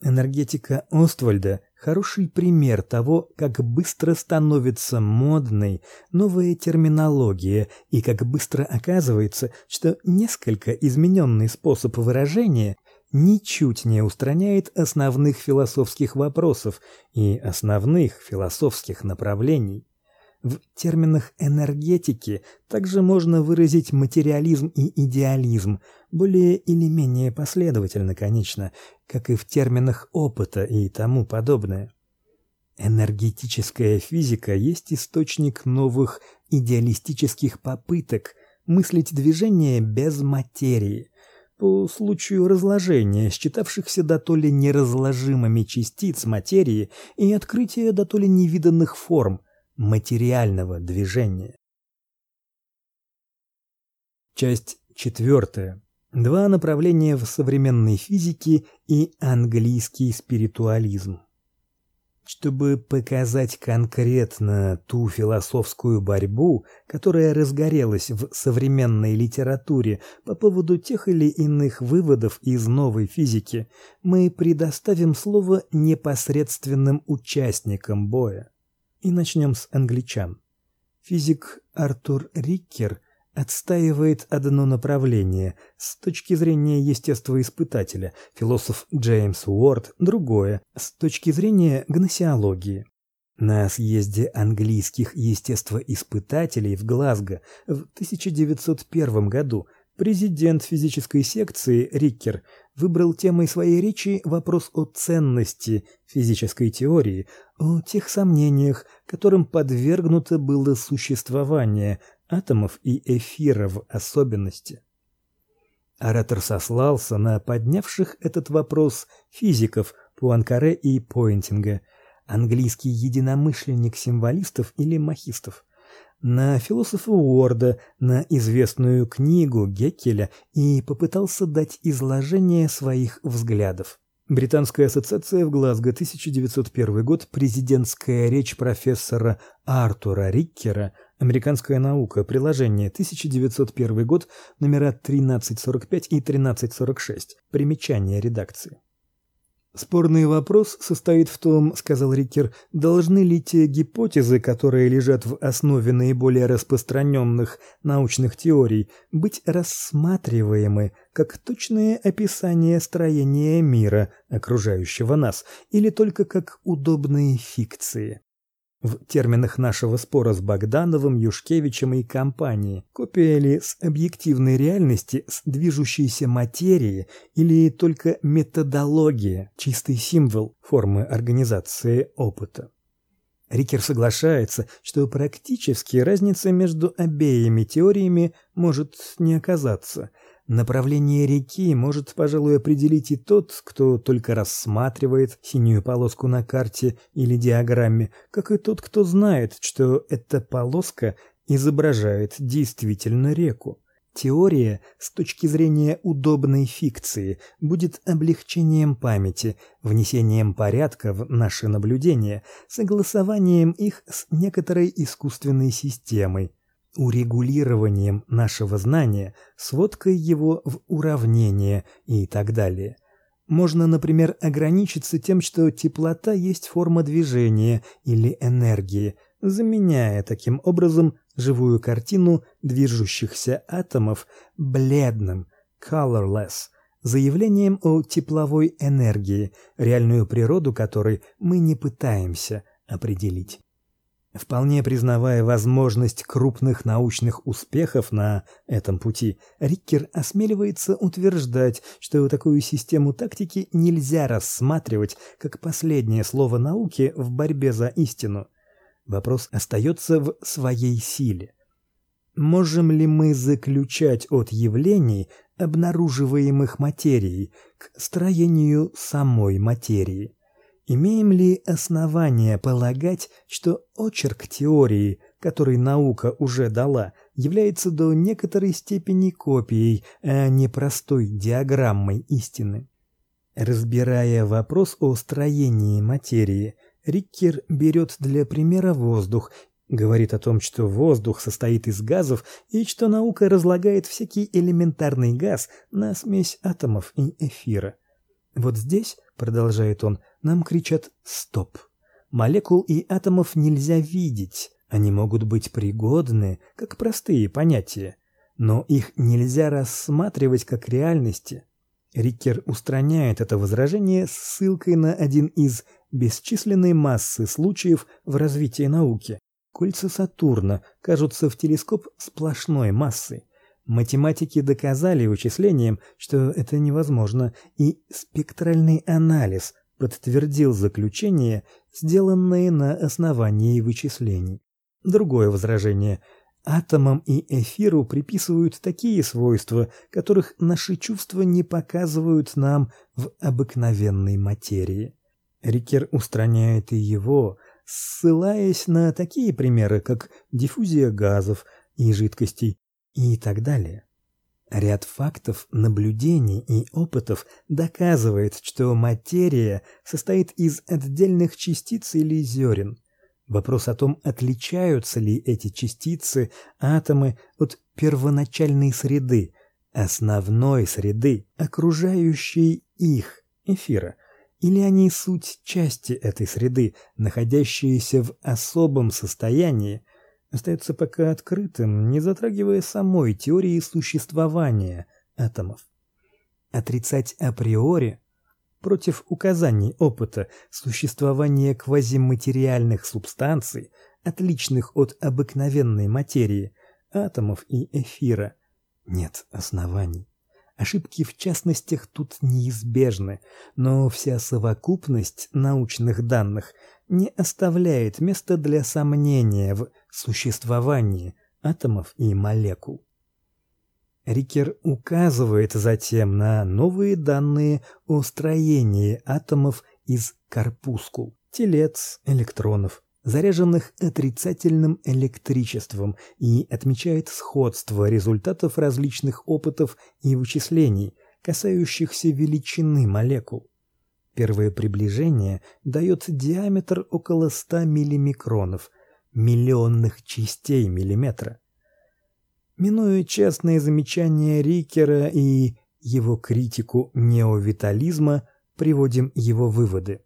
Энергетика Оствальда хороший пример того, как быстро становится модной новая терминология и как быстро оказывается, что несколько измененный способ выражения ничуть не устраняет основных философских вопросов и основных философских направлений. В терминах энергетики также можно выразить материализм и идеализм, более или менее последовательно, конечно, как и в терминах опыта и тому подобное. Энергетическая физика есть источник новых идеалистических попыток мыслить движение без материи, по случаю разложения считавшихся до то ли неразложимыми частиц материи и открытия до то ли невиданных форм – материального движения. Часть четвертая. Два направления в современной физике и английский спиритуализм. Чтобы показать конкретно ту философскую борьбу, которая разгорелась в современной литературе по поводу тех или иных выводов из новой физики, мы предоставим слово непосредственным участникам боя. И начнем с англичан. Физик Артур Риккер отстаивает одно направление с точки зрения естествоиспытателя, философ Джеймс Уорд другое с точки зрения гносеологии. На съезде английских естествоиспытателей в Глазго в 1901 году Президент физической секции Риккер выбрал темой своей речи вопрос о ценности физической теории, о тех сомнениях, которым подвергнуто было существование атомов и эфира в особенности. Оратор сослался на поднявших этот вопрос физиков Пуанкаре и Пойнтинга, английский единомышленник символистов или махистов на философа Уорда, на известную книгу Геккеля и попытался дать изложение своих взглядов. Британская ассоциация в Глазго, 1901 год, президентская речь профессора Артура Риккера, Американская наука, приложение, 1901 год, номера 1345 и 1346, примечание редакции. Спорный вопрос состоит в том, сказал Рикер, должны ли те гипотезы, которые лежат в основе наиболее распространенных научных теорий, быть рассматриваемы как точные описания строения мира, окружающего нас, или только как удобные фикции в терминах нашего спора с Богдановым, Юшкевичем и компанией. Копия ли с объективной реальности, с движущейся материи или только методология, чистый символ формы организации опыта? Рикер соглашается, что практически разницы между обеими теориями может не оказаться – Направление реки может, пожалуй, определить и тот, кто только рассматривает синюю полоску на карте или диаграмме, как и тот, кто знает, что эта полоска изображает действительно реку. Теория с точки зрения удобной фикции будет облегчением памяти, внесением порядка в наши наблюдения, согласованием их с некоторой искусственной системой, урегулированием нашего знания, сводкой его в уравнение и так далее. Можно, например, ограничиться тем, что теплота есть форма движения или энергии, заменяя таким образом живую картину движущихся атомов бледным colorless заявлением о тепловой энергии, реальную природу которой мы не пытаемся определить. Вполне признавая возможность крупных научных успехов на этом пути, Риккер осмеливается утверждать, что такую систему тактики нельзя рассматривать как последнее слово науки в борьбе за истину. Вопрос остается в своей силе. Можем ли мы заключать от явлений, обнаруживаемых материей, к строению самой материи? Имеем ли основания полагать, что очерк теории, который наука уже дала, является до некоторой степени копией, а не простой диаграммой истины? Разбирая вопрос о строении материи, Риккер берет для примера воздух, говорит о том, что воздух состоит из газов и что наука разлагает всякий элементарный газ на смесь атомов и эфира. Вот здесь, продолжает он, нам кричат стоп. Молекул и атомов нельзя видеть. Они могут быть пригодны как простые понятия, но их нельзя рассматривать как реальности. Риккер устраняет это возражение ссылкой на один из бесчисленной массы случаев в развитии науки. Кольца Сатурна кажутся в телескоп сплошной массой. Математики доказали вычислением, что это невозможно, и спектральный анализ подтвердил заключения, сделанные на основании вычислений. Другое возражение: атомам и эфиру приписывают такие свойства, которых наши чувства не показывают нам в обыкновенной материи. Рикер устраняет и его, ссылаясь на такие примеры, как диффузия газов и жидкостей и так далее. Ряд фактов, наблюдений и опытов доказывает, что материя состоит из отдельных частиц или зерен. Вопрос о том, отличаются ли эти частицы, атомы от первоначальной среды, основной среды, окружающей их, эфира, или они суть части этой среды, находящиеся в особом состоянии, остается пока открытым, не затрагивая самой теории существования атомов. Отрицать априори против указаний опыта существования квазиматериальных субстанций, отличных от обыкновенной материи, атомов и эфира, нет оснований. Ошибки в частностях тут неизбежны, но вся совокупность научных данных не оставляет места для сомнения в существовании атомов и молекул. Рикер указывает затем на новые данные о строении атомов из корпускул, телец, электронов, заряженных отрицательным электричеством и отмечает сходство результатов различных опытов и вычислений, касающихся величины молекул. Первое приближение дает диаметр около 100 миллимикронов, миллионных частей миллиметра. Минуя частные замечания Рикера и его критику неовитализма, приводим его выводы.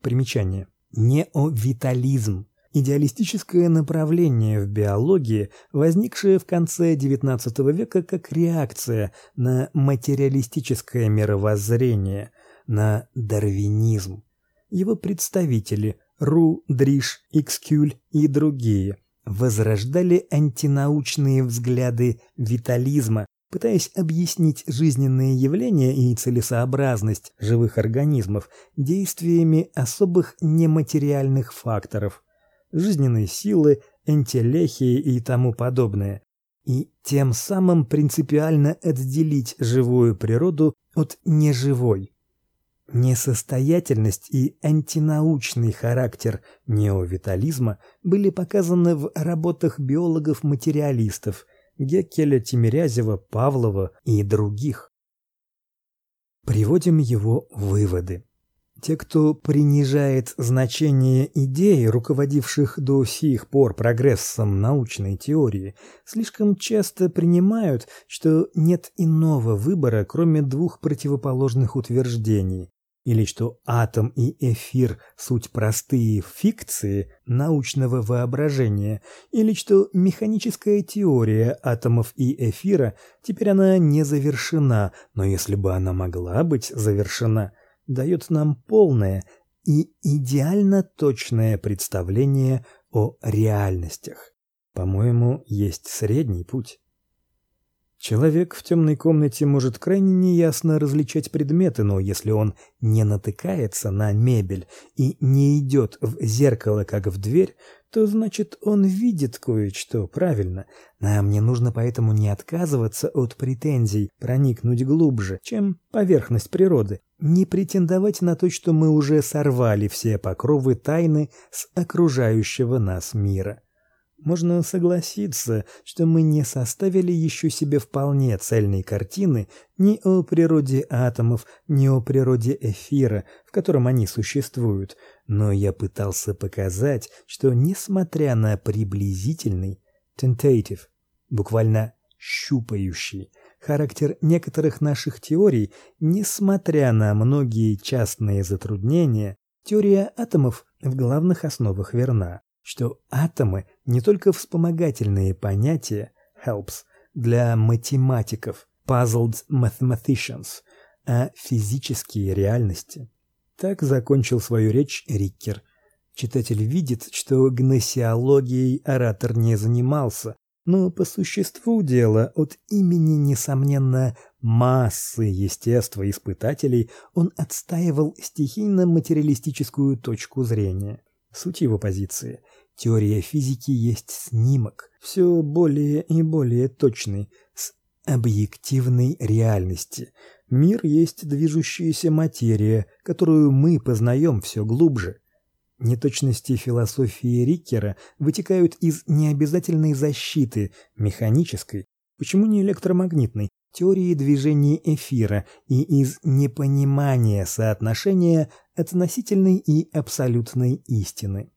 Примечание. Неовитализм идеалистическое направление в биологии, возникшее в конце XIX века как реакция на материалистическое мировоззрение, на дарвинизм. Его представители Ру, Дриш, Икскюль и другие возрождали антинаучные взгляды витализма, пытаясь объяснить жизненные явления и целесообразность живых организмов действиями особых нематериальных факторов, жизненной силы, энтелехии и тому подобное, и тем самым принципиально отделить живую природу от неживой. Несостоятельность и антинаучный характер неовитализма были показаны в работах биологов-материалистов – Геккеля, Тимирязева, Павлова и других. Приводим его выводы. Те, кто принижает значение идей, руководивших до сих пор прогрессом научной теории, слишком часто принимают, что нет иного выбора, кроме двух противоположных утверждений, или что атом и эфир суть простые фикции научного воображения, или что механическая теория атомов и эфира теперь она не завершена, но если бы она могла быть завершена, дает нам полное и идеально точное представление о реальностях. По-моему, есть средний путь. Человек в темной комнате может крайне неясно различать предметы, но если он не натыкается на мебель и не идет в зеркало, как в дверь, то значит он видит кое-что, правильно. Нам не нужно поэтому не отказываться от претензий, проникнуть глубже, чем поверхность природы, не претендовать на то, что мы уже сорвали все покровы тайны с окружающего нас мира. Можно согласиться, что мы не составили еще себе вполне цельной картины ни о природе атомов, ни о природе эфира, в котором они существуют, но я пытался показать, что несмотря на приблизительный tentative, буквально щупающий характер некоторых наших теорий, несмотря на многие частные затруднения, теория атомов в главных основах верна что атомы не только вспомогательные понятия helps для математиков, puzzled mathematicians, а физические реальности. Так закончил свою речь Риккер. Читатель видит, что гносеологией оратор не занимался, но по существу дела от имени несомненно массы естествоиспытателей он отстаивал стихийно-материалистическую точку зрения. Суть его позиции теория физики есть снимок, все более и более точный с объективной реальности. Мир есть движущаяся материя, которую мы познаем все глубже. Неточности философии Риккера вытекают из необязательной защиты механической, почему не электромагнитной, теории движения эфира и из непонимания соотношения относительной и абсолютной истины.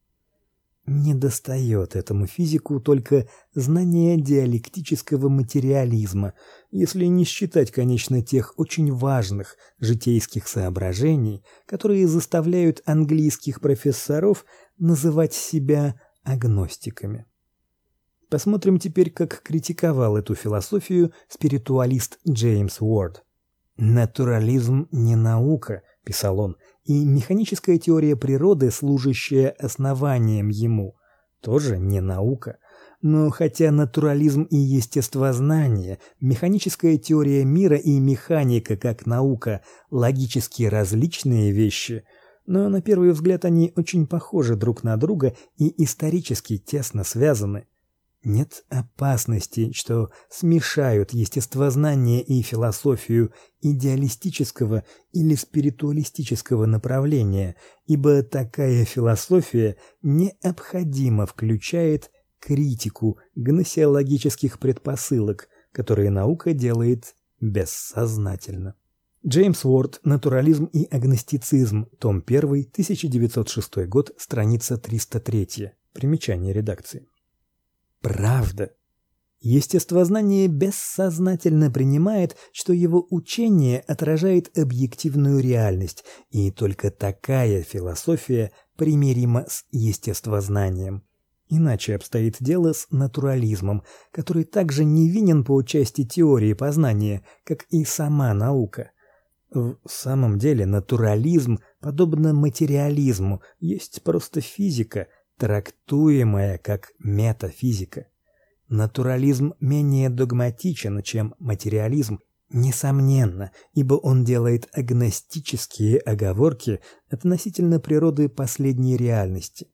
Недостает этому физику только знания диалектического материализма, если не считать, конечно, тех очень важных житейских соображений, которые заставляют английских профессоров называть себя агностиками. Посмотрим теперь, как критиковал эту философию спиритуалист Джеймс Уорд. Натурализм не наука, писал он, и механическая теория природы, служащая основанием ему, тоже не наука. Но хотя натурализм и естествознание, механическая теория мира и механика как наука логически различные вещи, но на первый взгляд они очень похожи друг на друга и исторически тесно связаны. Нет опасности, что смешают естествознание и философию идеалистического или спиритуалистического направления, ибо такая философия необходимо включает критику гносеологических предпосылок, которые наука делает бессознательно. Джеймс Уорд. Натурализм и агностицизм. Том 1. 1906 год. Страница 303. Примечание редакции правда. Естествознание бессознательно принимает, что его учение отражает объективную реальность, и только такая философия примирима с естествознанием. Иначе обстоит дело с натурализмом, который также невинен по части теории познания, как и сама наука. В самом деле натурализм, подобно материализму, есть просто физика – трактуемая как метафизика. Натурализм менее догматичен, чем материализм, несомненно, ибо он делает агностические оговорки относительно природы последней реальности.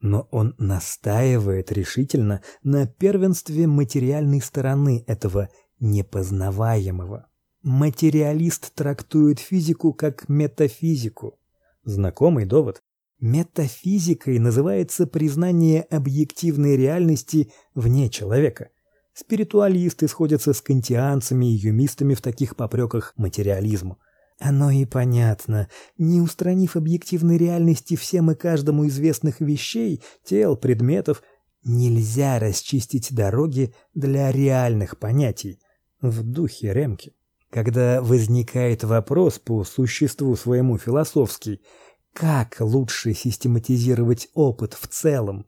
Но он настаивает решительно на первенстве материальной стороны этого непознаваемого. Материалист трактует физику как метафизику. Знакомый довод. Метафизикой называется признание объективной реальности вне человека. Спиритуалисты сходятся с кантианцами и юмистами в таких попреках материализму. Оно и понятно. Не устранив объективной реальности всем и каждому известных вещей, тел, предметов, нельзя расчистить дороги для реальных понятий в духе Ремки. Когда возникает вопрос по существу своему философский, как лучше систематизировать опыт в целом,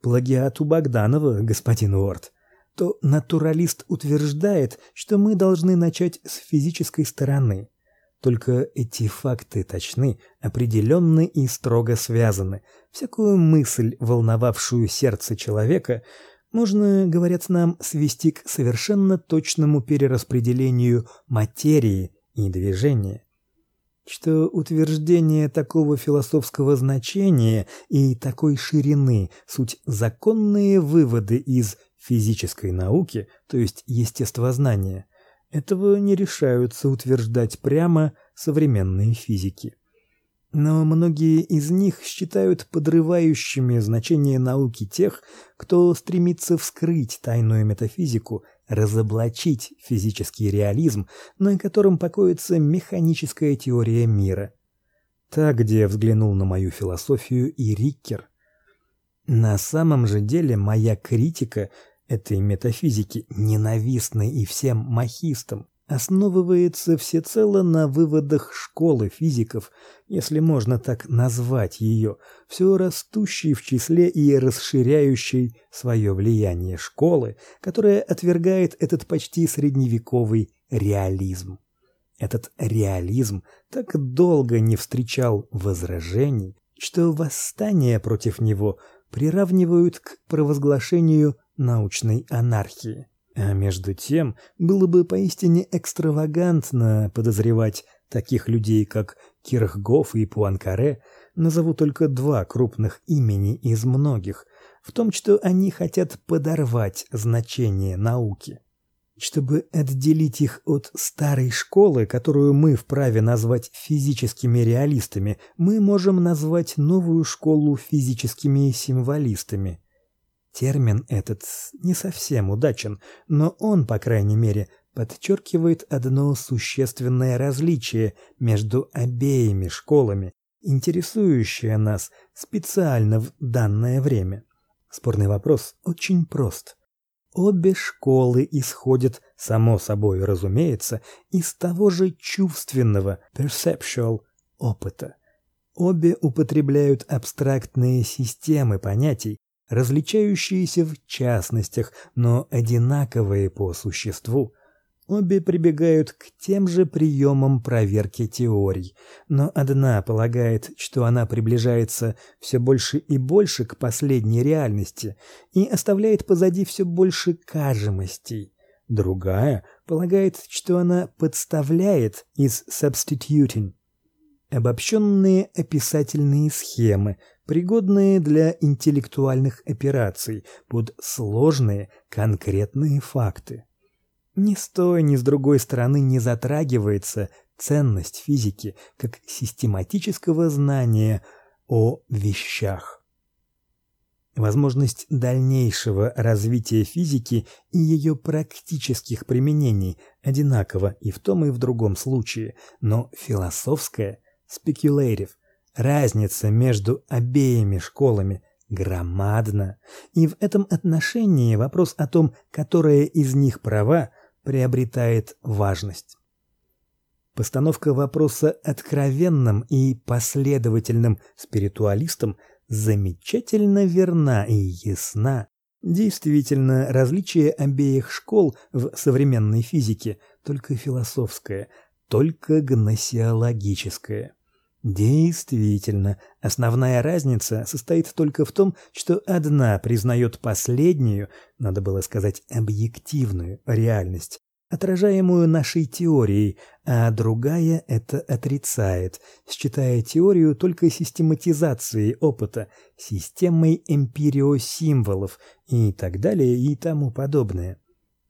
плагиат у Богданова, господин Уорд, то натуралист утверждает, что мы должны начать с физической стороны – только эти факты точны, определенны и строго связаны. Всякую мысль, волновавшую сердце человека, можно, говорят нам, свести к совершенно точному перераспределению материи и движения. Что утверждение такого философского значения и такой ширины суть законные выводы из физической науки, то есть естествознания – этого не решаются утверждать прямо современные физики. Но многие из них считают подрывающими значение науки тех, кто стремится вскрыть тайную метафизику, разоблачить физический реализм, на котором покоится механическая теория мира. Так, где взглянул на мою философию и Риккер. На самом же деле моя критика этой метафизики, ненавистной и всем махистам, основывается всецело на выводах школы физиков, если можно так назвать ее, все растущей в числе и расширяющей свое влияние школы, которая отвергает этот почти средневековый реализм. Этот реализм так долго не встречал возражений, что восстание против него приравнивают к провозглашению научной анархии. А между тем, было бы поистине экстравагантно подозревать таких людей, как Кирхгоф и Пуанкаре, назову только два крупных имени из многих, в том, что они хотят подорвать значение науки. Чтобы отделить их от старой школы, которую мы вправе назвать физическими реалистами, мы можем назвать новую школу физическими символистами. Термин этот не совсем удачен, но он, по крайней мере, подчеркивает одно существенное различие между обеими школами, интересующее нас специально в данное время. Спорный вопрос очень прост. Обе школы исходят, само собой разумеется, из того же чувственного perceptual опыта. Обе употребляют абстрактные системы понятий, различающиеся в частностях, но одинаковые по существу. Обе прибегают к тем же приемам проверки теорий, но одна полагает, что она приближается все больше и больше к последней реальности и оставляет позади все больше кажемостей. Другая полагает, что она подставляет из substituting обобщенные описательные схемы, пригодные для интеллектуальных операций под сложные конкретные факты. Ни с той, ни с другой стороны не затрагивается ценность физики как систематического знания о вещах. Возможность дальнейшего развития физики и ее практических применений одинакова и в том и в другом случае, но философская, speculative Разница между обеими школами громадна, и в этом отношении вопрос о том, которая из них права, приобретает важность. Постановка вопроса откровенным и последовательным спиритуалистам замечательно верна и ясна. Действительно, различие обеих школ в современной физике только философское, только гносеологическое. Действительно, основная разница состоит только в том, что одна признает последнюю, надо было сказать, объективную реальность, отражаемую нашей теорией, а другая это отрицает, считая теорию только систематизацией опыта, системой эмпириосимволов и так далее и тому подобное.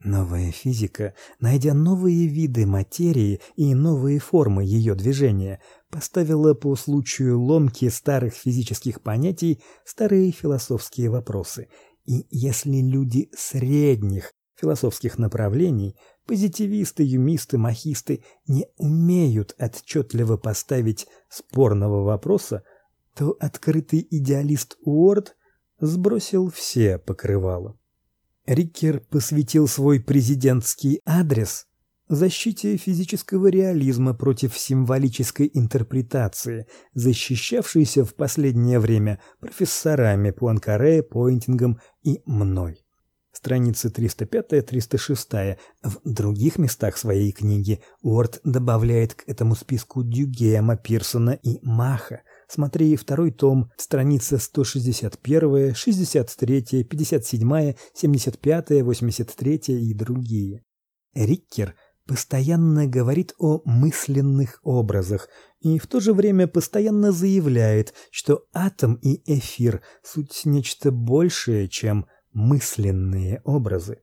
Новая физика, найдя новые виды материи и новые формы ее движения, поставила по случаю ломки старых физических понятий старые философские вопросы. И если люди средних, философских направлений, позитивисты, юмисты, махисты не умеют отчетливо поставить спорного вопроса, то открытый идеалист Уорд сбросил все покрывала. Риккер посвятил свой президентский адрес защите физического реализма против символической интерпретации, защищавшейся в последнее время профессорами Пуанкаре, Пойнтингом и мной. Страницы 305-306. В других местах своей книги Уорд добавляет к этому списку Дюгема, Пирсона и Маха. Смотри второй том, страница 161, 63, 57, 75, 83 и другие. Риккер – постоянно говорит о мысленных образах и в то же время постоянно заявляет, что атом и эфир суть нечто большее, чем мысленные образы.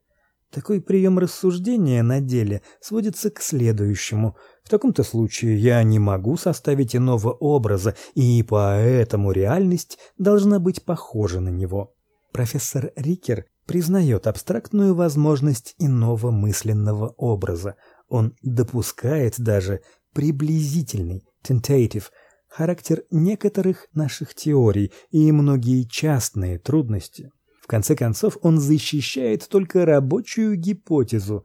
Такой прием рассуждения на деле сводится к следующему: в таком-то случае я не могу составить иного образа, и поэтому реальность должна быть похожа на него. Профессор Рикер признает абстрактную возможность иного мысленного образа, он допускает даже приблизительный tentative характер некоторых наших теорий и многие частные трудности. В конце концов, он защищает только рабочую гипотезу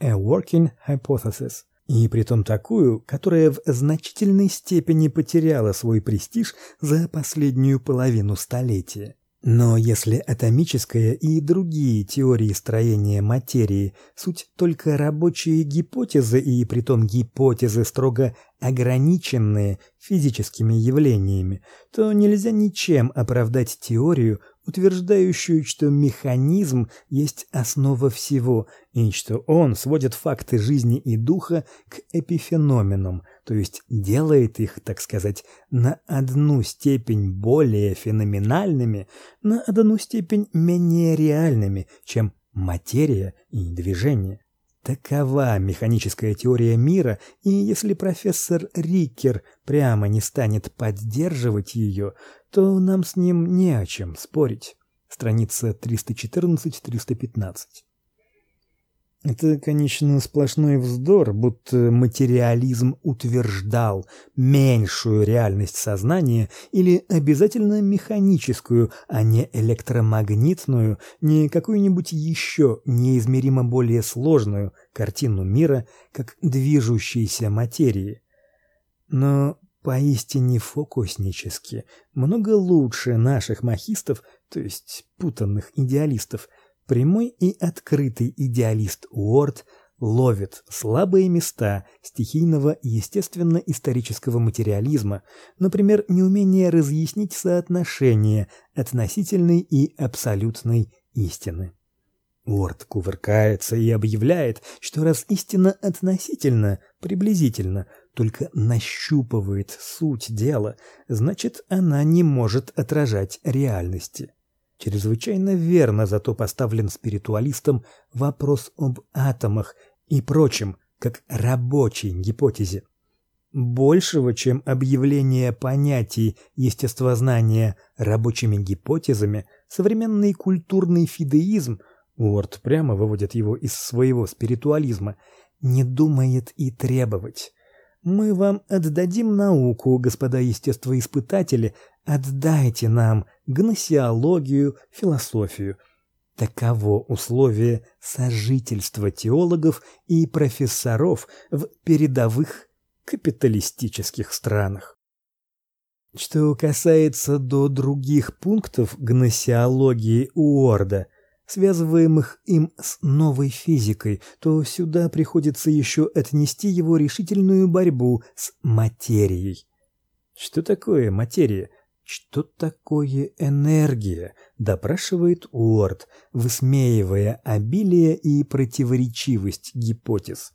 a working hypothesis, и притом такую, которая в значительной степени потеряла свой престиж за последнюю половину столетия. Но если атомическая и другие теории строения материи суть только рабочие гипотезы и притом гипотезы строго ограниченные физическими явлениями, то нельзя ничем оправдать теорию, утверждающую, что механизм есть основа всего, и что он сводит факты жизни и духа к эпифеноменам, то есть делает их, так сказать, на одну степень более феноменальными, на одну степень менее реальными, чем материя и движение. Такова механическая теория мира, и если профессор Рикер прямо не станет поддерживать ее, то нам с ним не о чем спорить. Страница 314-315. Это, конечно, сплошной вздор, будто материализм утверждал меньшую реальность сознания или обязательно механическую, а не электромагнитную, не какую-нибудь еще неизмеримо более сложную картину мира, как движущейся материи. Но поистине фокуснически, много лучше наших махистов, то есть путанных идеалистов – Прямой и открытый идеалист Уорд ловит слабые места стихийного естественно-исторического материализма, например, неумение разъяснить соотношение относительной и абсолютной истины. Уорд кувыркается и объявляет, что раз истина относительно, приблизительно, только нащупывает суть дела, значит, она не может отражать реальности. Чрезвычайно верно зато поставлен спиритуалистом вопрос об атомах и прочем, как рабочей гипотезе. Большего, чем объявление понятий естествознания рабочими гипотезами, современный культурный фидеизм, Уорд прямо выводит его из своего спиритуализма, не думает и требовать. Мы вам отдадим науку, господа естествоиспытатели, отдайте нам гносеологию, философию. Таково условие сожительства теологов и профессоров в передовых капиталистических странах. Что касается до других пунктов гносеологии Уорда, связываемых им с новой физикой, то сюда приходится еще отнести его решительную борьбу с материей. Что такое материя? Что такое энергия? допрашивает Уорд, высмеивая обилие и противоречивость гипотез.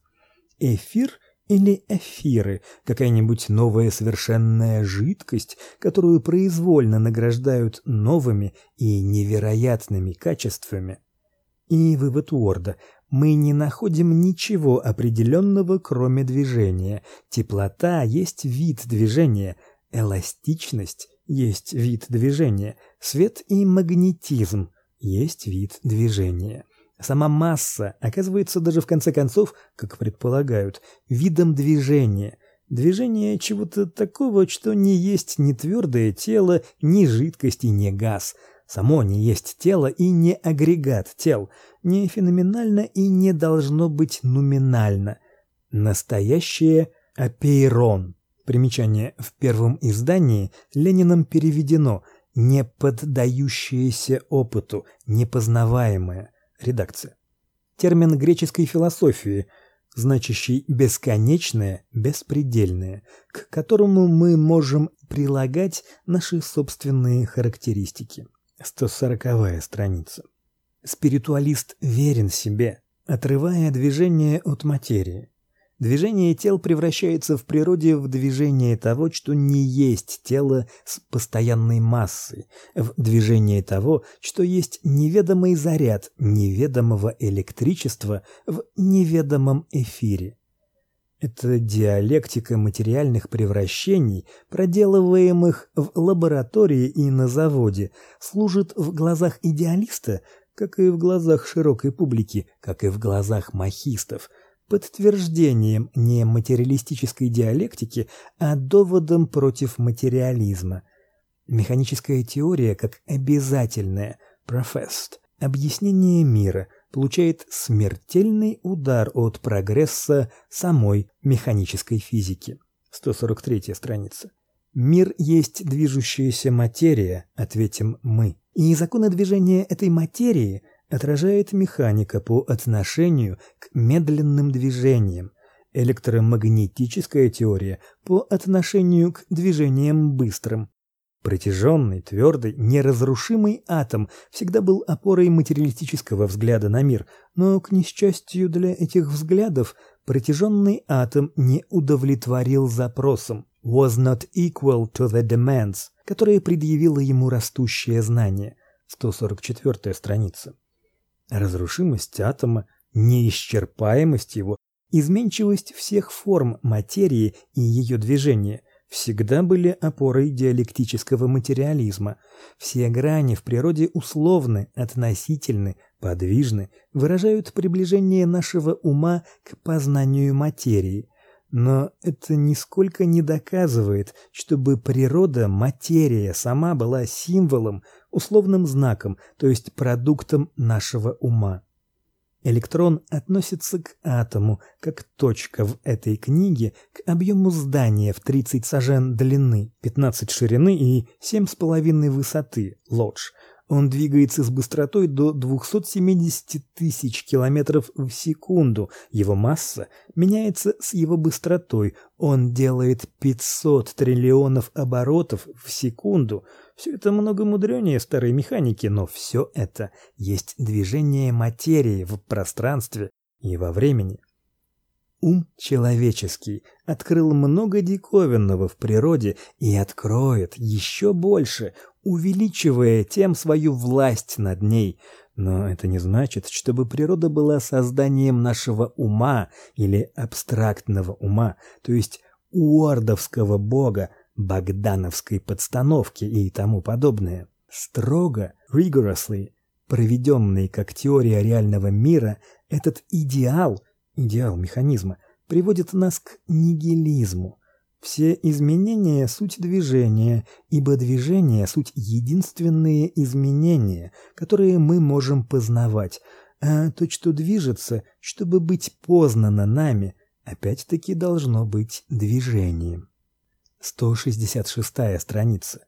Эфир или эфиры, какая-нибудь новая совершенная жидкость, которую произвольно награждают новыми и невероятными качествами. И вывод Уорда: мы не находим ничего определенного, кроме движения. Теплота есть вид движения, эластичность есть вид движения, свет и магнетизм есть вид движения. Сама масса оказывается даже в конце концов, как предполагают, видом движения. Движение чего-то такого, что не есть ни твердое тело, ни жидкость и не газ. Само не есть тело и не агрегат тел, не феноменально и не должно быть нуминально. Настоящее апейрон. Примечание в первом издании Лениным переведено не поддающееся опыту, непознаваемое. Редакция. Термин греческой философии, значащий бесконечное, беспредельное, к которому мы можем прилагать наши собственные характеристики. 140-я страница. Спиритуалист верен себе, отрывая движение от материи. Движение тел превращается в природе в движение того, что не есть тело с постоянной массой, в движение того, что есть неведомый заряд неведомого электричества в неведомом эфире. Это диалектика материальных превращений, проделываемых в лаборатории и на заводе, служит в глазах идеалиста, как и в глазах широкой публики, как и в глазах махистов – подтверждением не материалистической диалектики, а доводом против материализма. Механическая теория как обязательное professed объяснение мира получает смертельный удар от прогресса самой механической физики. 143 страница. Мир есть движущаяся материя, ответим мы. И законы движения этой материи – отражает механика по отношению к медленным движениям, электромагнетическая теория по отношению к движениям быстрым. Протяженный, твердый, неразрушимый атом всегда был опорой материалистического взгляда на мир, но к несчастью для этих взглядов, протяженный атом не удовлетворил запросам, was not equal to the demands, которые предъявило ему растущее знание. 144 страница. Разрушимость атома, неисчерпаемость его, изменчивость всех форм материи и ее движения всегда были опорой диалектического материализма. Все грани в природе условны, относительны, подвижны, выражают приближение нашего ума к познанию материи. Но это нисколько не доказывает, чтобы природа, материя сама была символом, условным знаком, то есть продуктом нашего ума. Электрон относится к атому, как точка в этой книге к объему здания в 30 сажен длины, 15 ширины и 7,5 высоты, лодж, он двигается с быстротой до 270 тысяч километров в секунду. Его масса меняется с его быстротой. Он делает 500 триллионов оборотов в секунду. Все это много мудренее старой механики, но все это есть движение материи в пространстве и во времени. Ум человеческий открыл много диковинного в природе и откроет еще больше, увеличивая тем свою власть над ней. Но это не значит, чтобы природа была созданием нашего ума или абстрактного ума, то есть уордовского бога, богдановской подстановки и тому подобное. Строго, rigorously, проведенный как теория реального мира, этот идеал идеал механизма, приводит нас к нигилизму. Все изменения суть движения, ибо движение суть единственные изменения, которые мы можем познавать, а то, что движется, чтобы быть познано нами, опять-таки должно быть движением. 166 страница.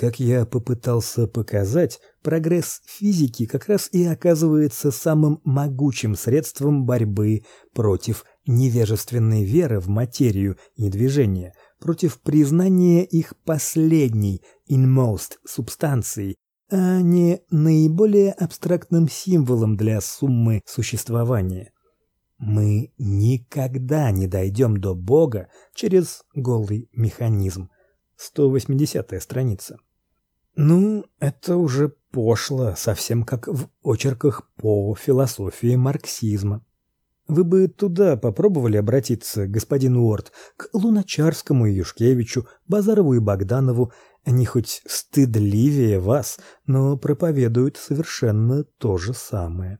Как я попытался показать, прогресс физики как раз и оказывается самым могучим средством борьбы против невежественной веры в материю и движение, против признания их последней inmost субстанцией, а не наиболее абстрактным символом для суммы существования. Мы никогда не дойдем до Бога через голый механизм. 180 страница. Ну, это уже пошло, совсем как в очерках по философии марксизма. Вы бы туда попробовали обратиться, господин Уорд, к Луначарскому и Юшкевичу, Базарову и Богданову. Они хоть стыдливее вас, но проповедуют совершенно то же самое.